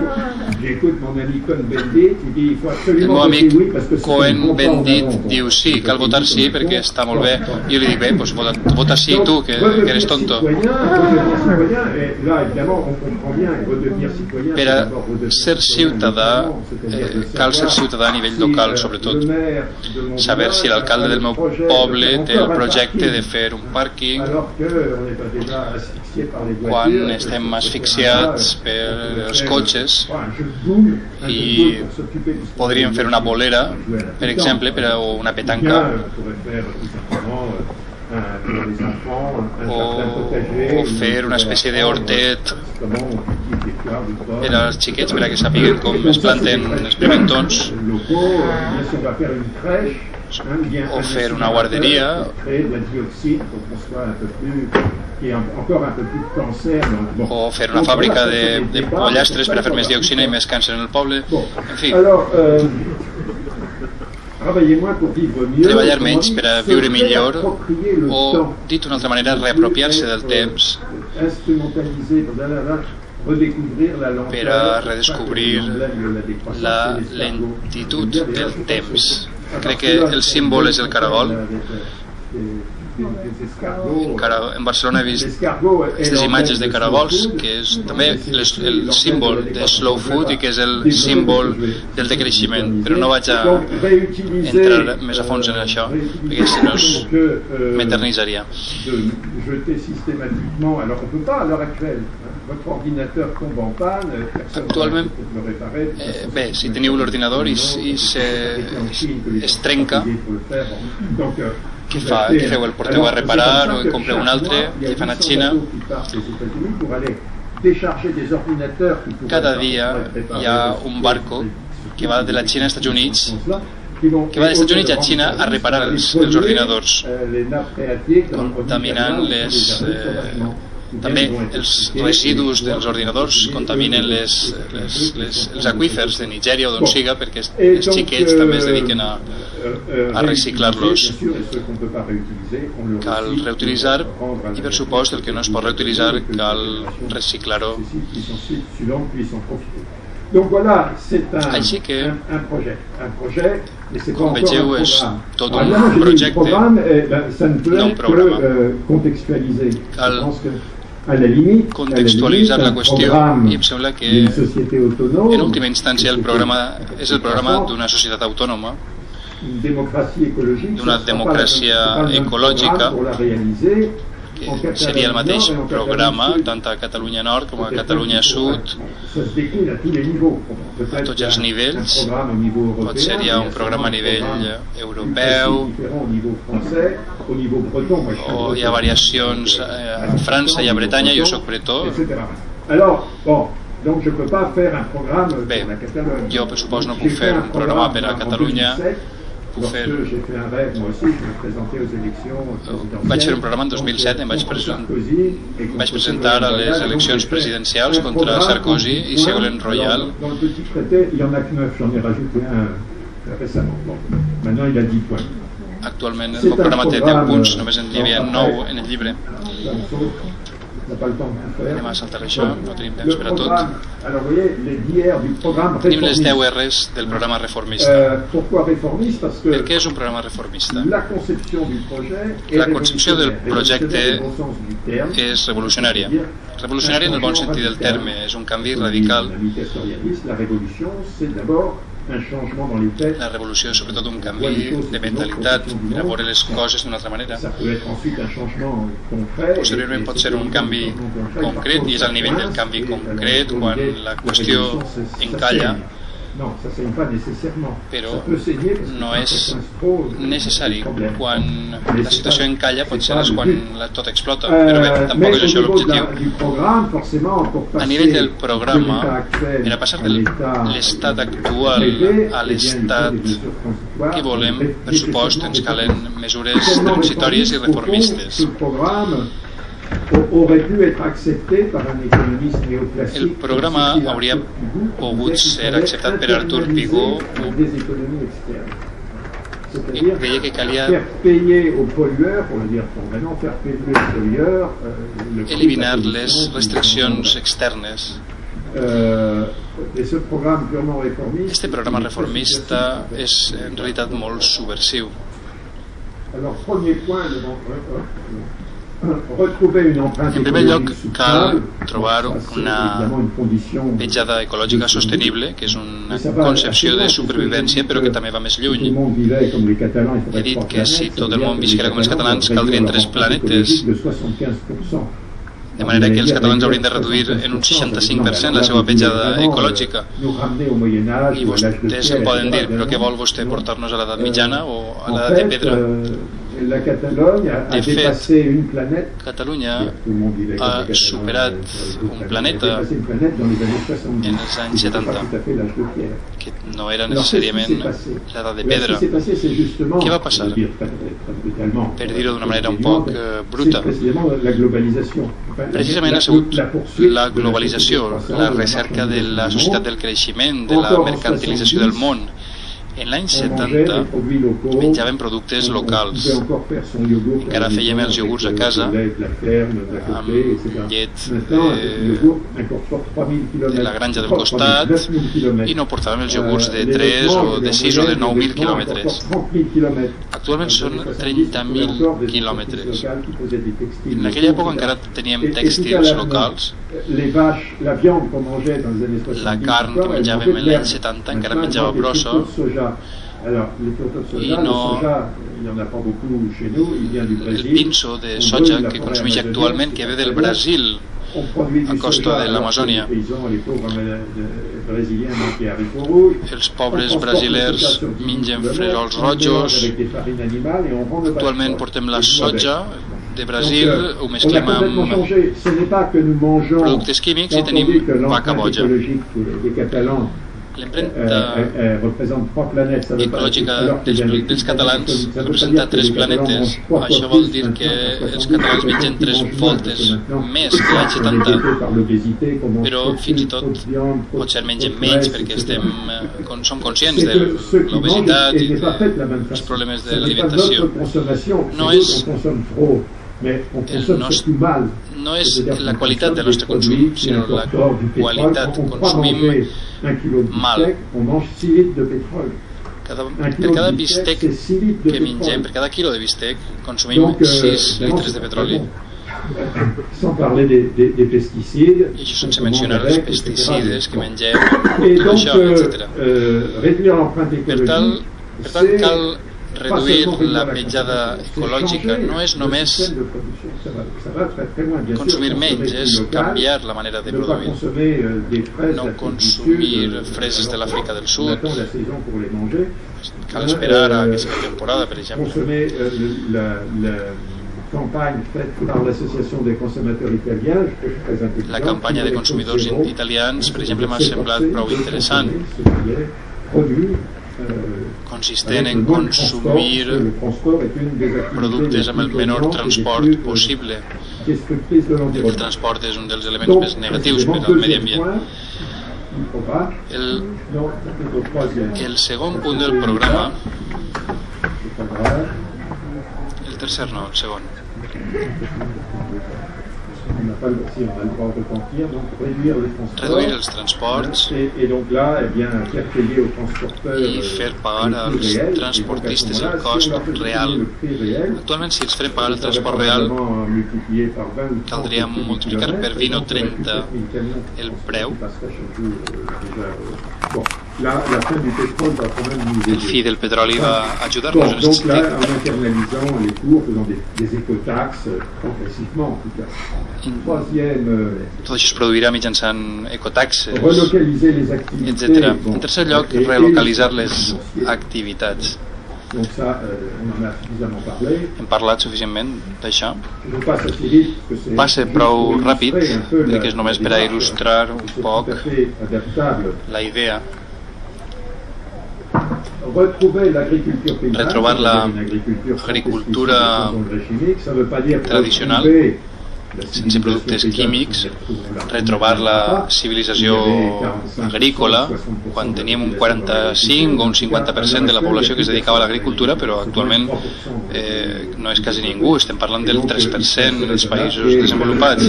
el meu amic Cohen Bendit diu sí, cal votar sí perquè està molt bé. I jo li dic, bé, doncs vota, vota sí tu, que, que eres tonto. Per a ser ciutadà, eh, cal ser ciutadà a nivell local, sobretot. Saber si l'alcalde del meu poble té el projecte de fer un pàrquing quan estem asfixiats per els cotxes i podríem fer una bolera, per exemple, per a una petanca. O, o fer una espècie d'hortet per als xiquets per a que sàpiguen com es planten els pimentons o fer una guarderia. O fer una fàbrica de, de pollastres per a fer més dioxina i més càncer en el poble. En fi. Treballar menys per a viure millor o dit d'una altra manera reapropiar-se del temps per a redescobrir la lentitud del temps crec que el símbol és el caragol. En Barcelona he vist aquestes imatges de caragols que és també les, el símbol de slow food i que és el símbol del decreixement. Però no vaig a entrar més a fons en això perquè si no m'eternitzaria actualment eh, bé, si teniu l'ordinador i, i se, es trenca què fa? Què feu? El porteu a reparar o en compreu un altre? Què fan a Xina? Cada dia hi ha un barco que va de la Xina als Estats Units que va dels Estats Units a Xina a reparar els, els ordinadors contaminant les eh, també els residus dels ordinadors contaminen les, les, les, els aquífers de Nigèria o d'on siga perquè els xiquets també es dediquen a, a reciclar-los. cal reutilitzar i per supost el que no es pot reutilitzar cal reciclar-ho. així que com vegeu és tot un projecte no un programa cal contextualitzar la qüestió. i em sembla que en última instància el programa és el programa d'una societat autònoma. D'una democràcia ecològica seria el mateix programa tant a Catalunya Nord com a Catalunya Sud. a tots els nivells. pot ser ja un programa a nivell europeu. o hi ha variacions a França i a Bretanya jo sóc bretó. Bé, jo per supos no puc fer un programa per a Catalunya puc fer. vaig fer un programa en 2007 em vaig, present, vaig presentar a les eleccions presidencials contra Sarkozy i Ségolène Royal. actualment el programa té 10 punts només en hi havia 9 en el llibre anem a saltar això, no tenim temps per a tot. tenim les 10 R's del programa reformista. Per què és un programa reformista? la concepció del projecte és revolucionària. revolucionària en el bon sentit del terme és un canvi radical la revolució és sobretot un canvi de mentalitat per a veure les coses d'una altra manera. Posteriorment pot ser un canvi concret. i és al nivell del canvi concret quan la qüestió encalla però no és necessari. Quan la situació encalla potser és quan tot explota, però bé, tampoc és això l'objectiu. A nivell del programa, per a passar de l'estat actual a l'estat que volem, per supost, ens calen mesures transitòries i reformistes. El programa hauria pogut ser acceptat per Artur Pigó i creia que calia eliminar les restriccions externes. Este programa reformista és en realitat molt subversiu. Alors, premier point de en primer lloc, cal trobar una petjada ecològica sostenible, que és una concepció de supervivència, però que també va més lluny. He dit que si tot el món visquera com els catalans, caldrien tres planetes de manera que els catalans haurien de reduir en un 65% la seva petjada ecològica. I vostès em poden dir, però què vol vostè portar-nos a l'edat mitjana o a l'edat de pedra? La Catalogne a dépassé une planète. Catalunya ha superat un planeta en els anys 70 que no era necessàriament l'edat de pedra. Què va passar? Per dir-ho d'una manera un poc eh, bruta. Precisament ha sigut la globalització, la recerca de la societat del creixement, de la mercantilització del món, en l'any 70 menjàvem productes locals. Encara fèiem els iogurts a casa amb llet eh, de la granja del costat i no portàvem els iogurts de 3 o de 6 o de 9.000 quilòmetres. Actualment són 30.000 quilòmetres. En aquella època encara teníem tèxtils locals. La carn que menjàvem en l'any 70 encara menjava brossa Alors, les tomates soja, no, le soja, il n'y en a pas beaucoup chez nous, il vient du Brésil. El pinso de soja que consumeix actualment que ve del Brasil a costa de l'Amazònia. Els pobres brasilers mengen fresols rojos. Actualment portem la soja de Brasil, ho mesclem amb productes químics i tenim vaca boja l'empremta ecològica dels, dels catalans representa tres planetes. Això vol dir que els catalans mengen tres voltes més que l'any 70, però fins i tot potser mengen menys perquè estem, som conscients de l'obesitat i dels problemes de l'alimentació. No és el nostre, no és la qualitat del nostre consum, sinó la qualitat. Consumim mal. Cada, per cada bistec que mengem, per cada quilo de bistec, consumim 6 litres de petroli. Sans parler des, des, des pesticides. I això sense mencionar els pesticides que mengem, tot donc, això, etc. Euh, réduire l'empreinte per, tal, per tant, cal reduir la petjada ecològica no és només consumir menys, és canviar la manera de produir. No consumir freses de l'Àfrica del Sud, cal esperar a que sigui temporada, per exemple. La campanya de consumidors italians, per exemple, m'ha semblat prou interessant consistent en consumir productes amb el menor transport possible. El transport és un dels elements més negatius per al medi ambient. El, el segon punt del programa el tercer no, el segon on n'a pas le, si on a le droit de repentir, donc réduire les transports. Reduir els transports. Et, et donc là, eh bien, faire payer aux transporteurs i fer pagar als réel, transportistes el cost real. Actualment, si ens farem pagar el transport real, caldria multiplicar per 20 o 30 el preu. La, la fin du pétrole va quand même nous El fi del petroli va ajudar-nos en aquest sentit. Donc là, en internalisant les cours, faisant des, des écotaxes, progressivement en tout cas. tot això es produirà mitjançant ecotaxes, etc. En tercer lloc, relocalitzar les activitats. Hem parlat suficientment d'això. Va ser prou ràpid, que és només per a il·lustrar un poc la idea retrobar l'agricultura tradicional sense productes químics, retrobar la civilització agrícola, quan teníem un 45 o un 50% de la població que es dedicava a l'agricultura, però actualment eh, no és quasi ningú, estem parlant del 3% dels països desenvolupats.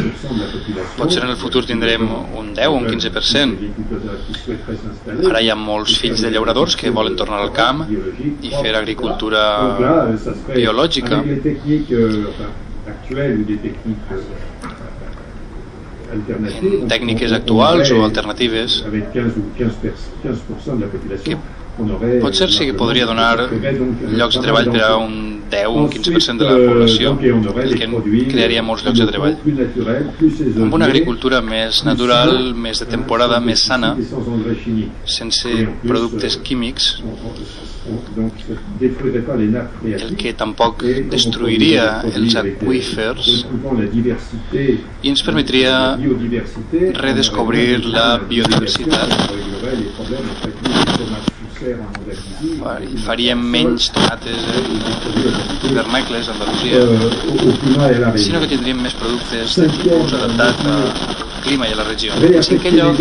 Potser en el futur tindrem un 10 o un 15%. Ara hi ha molts fills de llauradors que volen tornar al camp i fer agricultura biològica actuelles ou des techniques alternatives. En tècniques actuals o alternatives avec 15 ou 15, 15 de la population que potser sí que podria donar llocs de treball per a un 10 o un 15% de la població, el que crearia molts llocs de treball. Amb una agricultura més natural, més de temporada, més sana, sense productes químics, el que tampoc destruiria els aqüífers i ens permetria redescobrir la biodiversitat i faríem menys tomates eh, vernacles a Andalusia. Sinó que tindríem més productes de tipus adaptat al clima i a la regió. En cinquè lloc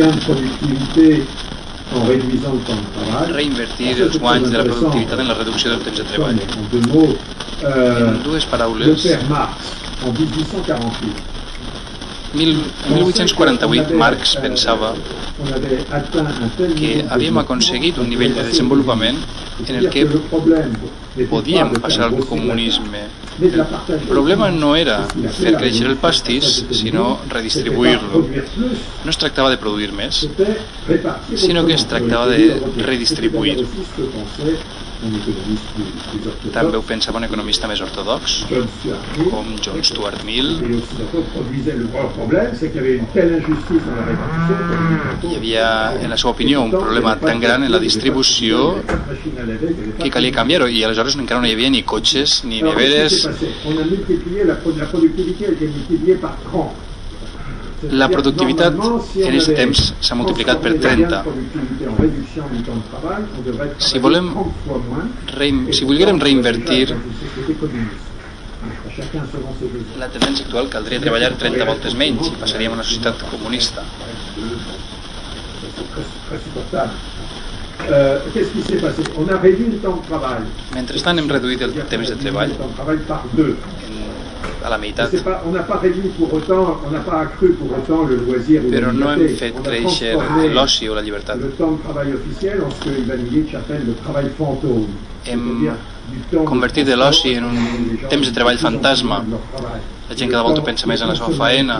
reinvertir els guanys de la productivitat en la reducció del temps de treball. en dues paraules 1848 Marx pensava que havíem aconseguit un nivell de desenvolupament en el que podíem passar al comunisme. El problema no era fer créixer el pastís, sinó redistribuir-lo. No es tractava de produir més, sinó que es tractava de redistribuir. També ho pensava un economista més ortodox, com John Stuart Mill. Hi havia, en la seva opinió, un problema tan gran en la distribució que calia canviar-ho i aleshores encara no hi havia ni cotxes ni neveres la productivitat en aquest temps s'ha multiplicat per 30. Si, volem si volguérem reinvertir la tendència actual caldria treballar 30 voltes menys i passaríem a una societat comunista. Mentrestant hem reduït el temps de treball en a la meitat. Però no hem fet créixer l'oci o la llibertat. Hem convertit l'oci en un temps de treball fantasma. La gent cada volta pensa més en la seva faena,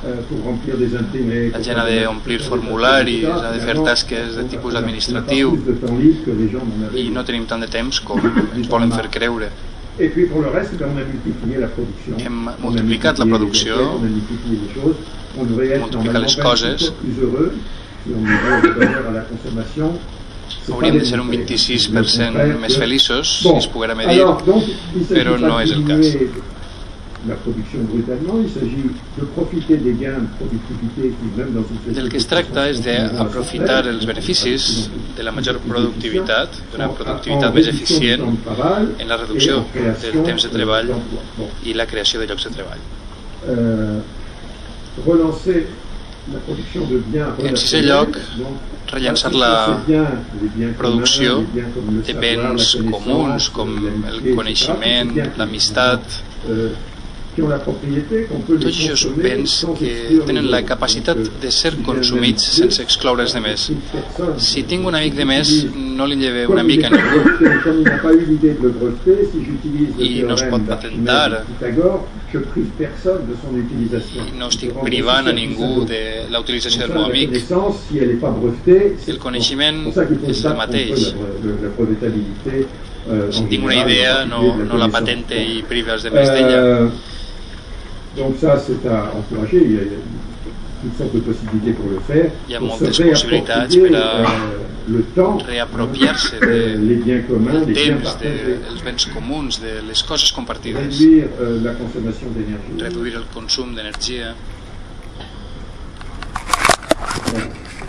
la gent ha d'omplir formularis, ha de fer tasques de tipus administratiu i no tenim tant de temps com ens volen fer creure. Et puis pour le reste, ben, on a multiplié la production. Hem multiplicat la producció, on a choses. On devrait être multiplicat les coses. plus heureux si on à la consommation. Hauríem de ser un 26% més feliços si es poguera medir, però no és el cas la production brutalement, il s'agit de profiter des gains de productivité qui, même dans une. Del que es tracta és d'aprofitar els beneficis de la major productivitat, d'una productivitat més eficient en la reducció del temps de treball i la creació de llocs de treball. Euh, relancer. En sisè lloc, rellançar la producció de béns comuns com el coneixement, l'amistat, euh, tots aquests béns que tenen la capacitat de ser consumits sense excloure els demés. Si tinc un amic de més, no li lleve una mica a ningú. I no es pot patentar. No estic privant a ningú de la utilització del meu amic. El coneixement és el mateix. Si tinc una idea, no, no la patente i prive els demés d'ella. Donc ça, c'est à encourager. Il y, a, il y a toutes sortes de possibilités pour le faire. Hi ha moltes possibilitats per a le temps, reapropiar-se euh, de, les biens communs, les biens temps, partagés, dels béns comuns, de les coses compartides, réduire euh, la consommation d'énergie. reduir el consum d'energia.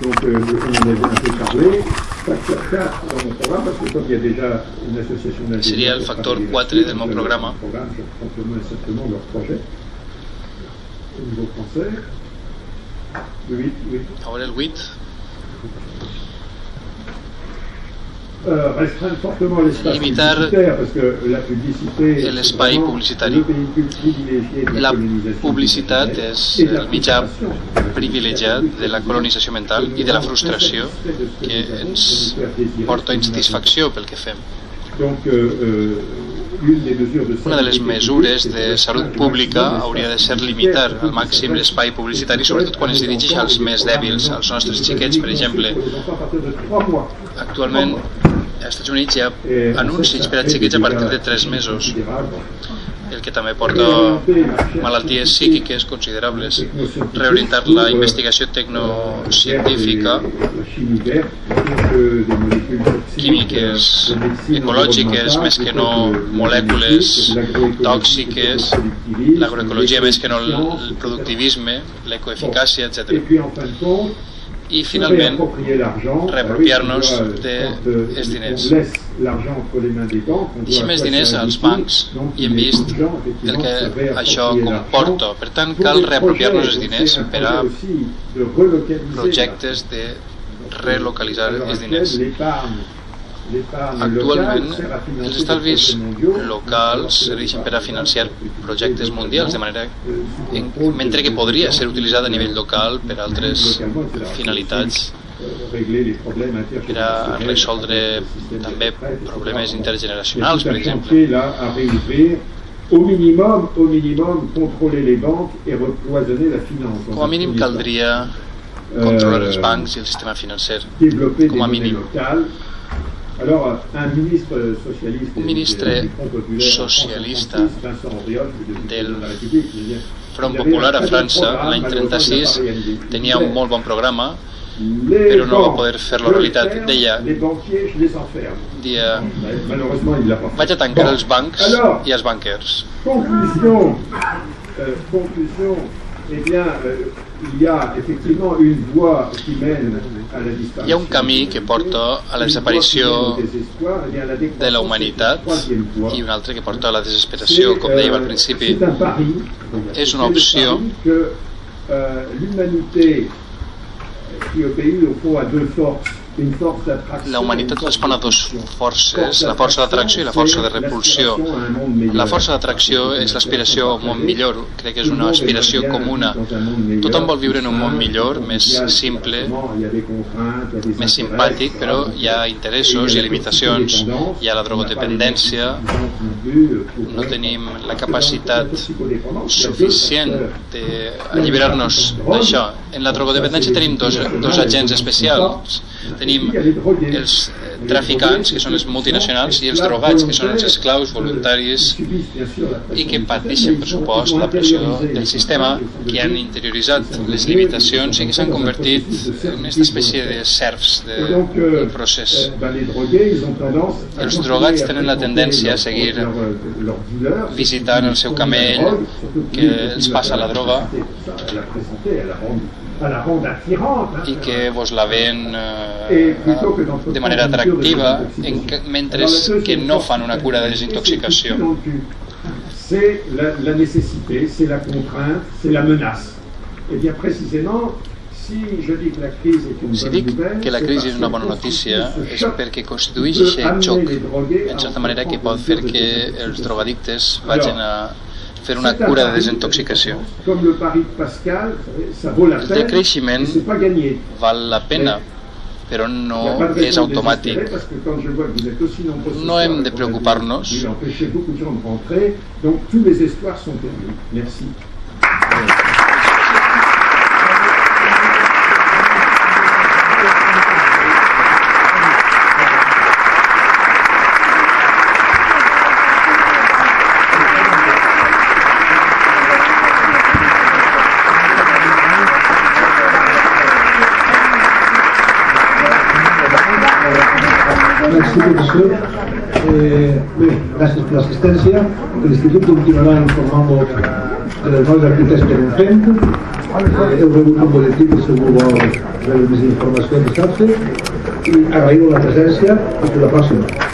Donc euh, on en avait un peu parlé. Facteur 4 dans mon programme, parce que comme il y a déjà une association d'ingénieurs... Seria el factor travaille 4 là-dessus, del meu programa. le programme, je simplement leur projet au niveau français. Oui, oui. A veure el 8, Euh, restreindre fortement l'espace Limitar publicitaire, parce que la publicité... el espai publicitari. le la, publicitat és el mitjà privilegiat de la colonització mental i de la frustració que ens porta insatisfacció pel que fem. Donc, euh, Una de les mesures de salut pública hauria de ser limitar al màxim l'espai publicitari, sobretot quan es dirigeix als més dèbils, als nostres xiquets, per exemple. Actualment, als Estats Units hi ha anuncis per a xiquets a partir de 3 mesos, el que també porta malalties psíquiques considerables. Reorientar la investigació tecnocientífica, químiques, ecològiques, més que no molècules tòxiques, l'agroecologia més que no el productivisme, l'ecoeficàcia, Et etc. I finalment, reapropiar-nos euh, oui, de quand, euh, diners. deixem els diners als bancs i hem vist el que això comporta. Per tant, cal reapropiar-nos els diners per a projectes de relocalitzar els diners. Actualment, els estalvis locals serveixen per a financiar projectes mundials, de manera en, mentre que podria ser utilitzat a nivell local per a altres finalitats, per a resoldre també problemes intergeneracionals, per exemple. Au minimum, au minimum, contrôler les banques et recloisonner la finance. Com a mínim caldria controlar els bancs i el sistema financer. com a mínim. Un ministre socialista del Front Popular a França, l'any malheureusement, 36, il n'a pas réalisé. tenia un molt bon programa, però no va poder fer-lo realitat. Deia, dia, vaig a tancar els bancs i els banquers. Conclusion. Euh, conclusion. Eh bien, euh, il y a effectivement une voie qui mène à la disparition. Hi ha un camí que porta a la desaparició de la humanitat i un altre que porta a la desesperació, com euh, dèiem al principi. És una opció. que euh, l'humanité qui obéit au fond à deux forces. La humanitat respon a dues force forces, la força d'atracció i la força de repulsió. La força d'atracció és l'aspiració a un món millor, crec que és una aspiració comuna. Tothom vol viure en un món millor, més simple, més simpàtic, però hi ha interessos, hi ha limitacions, hi ha la drogodependència, no tenim la capacitat suficient d'alliberar-nos d'això. En la drogodependència tenim dos, dos agents especials. Tenim els traficants, que són els multinacionals, i els drogats, que són els esclaus voluntaris i que pateixen, per supost, la pressió del sistema, que han interioritzat les limitacions i que s'han convertit en aquesta espècie de serfs del procés. Els drogats tenen la tendència a seguir visitant el seu camell que els passa la droga i que vos la ven eh, de manera atractiva en que, mentre que no fan una cura de desintoxicació. C'est la, la nécessité, c'est la contrainte, c'est la menace. Et bien précisément, si je dis que la crise est une Si bonne dic nouvelle, que la crisi és una bona notícia és perquè constitueix aquest xoc en certa manera que pot fer que els drogadictes vagin a fer una cura de desintoxicació. De El decreixement val la pena, però no de és de automàtic. désespérer, parce que quand je vois que vous êtes aussi nombreux ce No soir, hem de on a preocupar-nos. dû empêcher beaucoup de gens de rentrer, donc tous les espoirs sont perdus. Merci. l'explicació. Eh, bé, gràcies per l'assistència. L'Institut continuarà informant-vos de les noves activitats que anem fent. Eh, heu rebut un boletí que segur vol rebre més informació de xarxa i agraïu la presència i per la pròxima.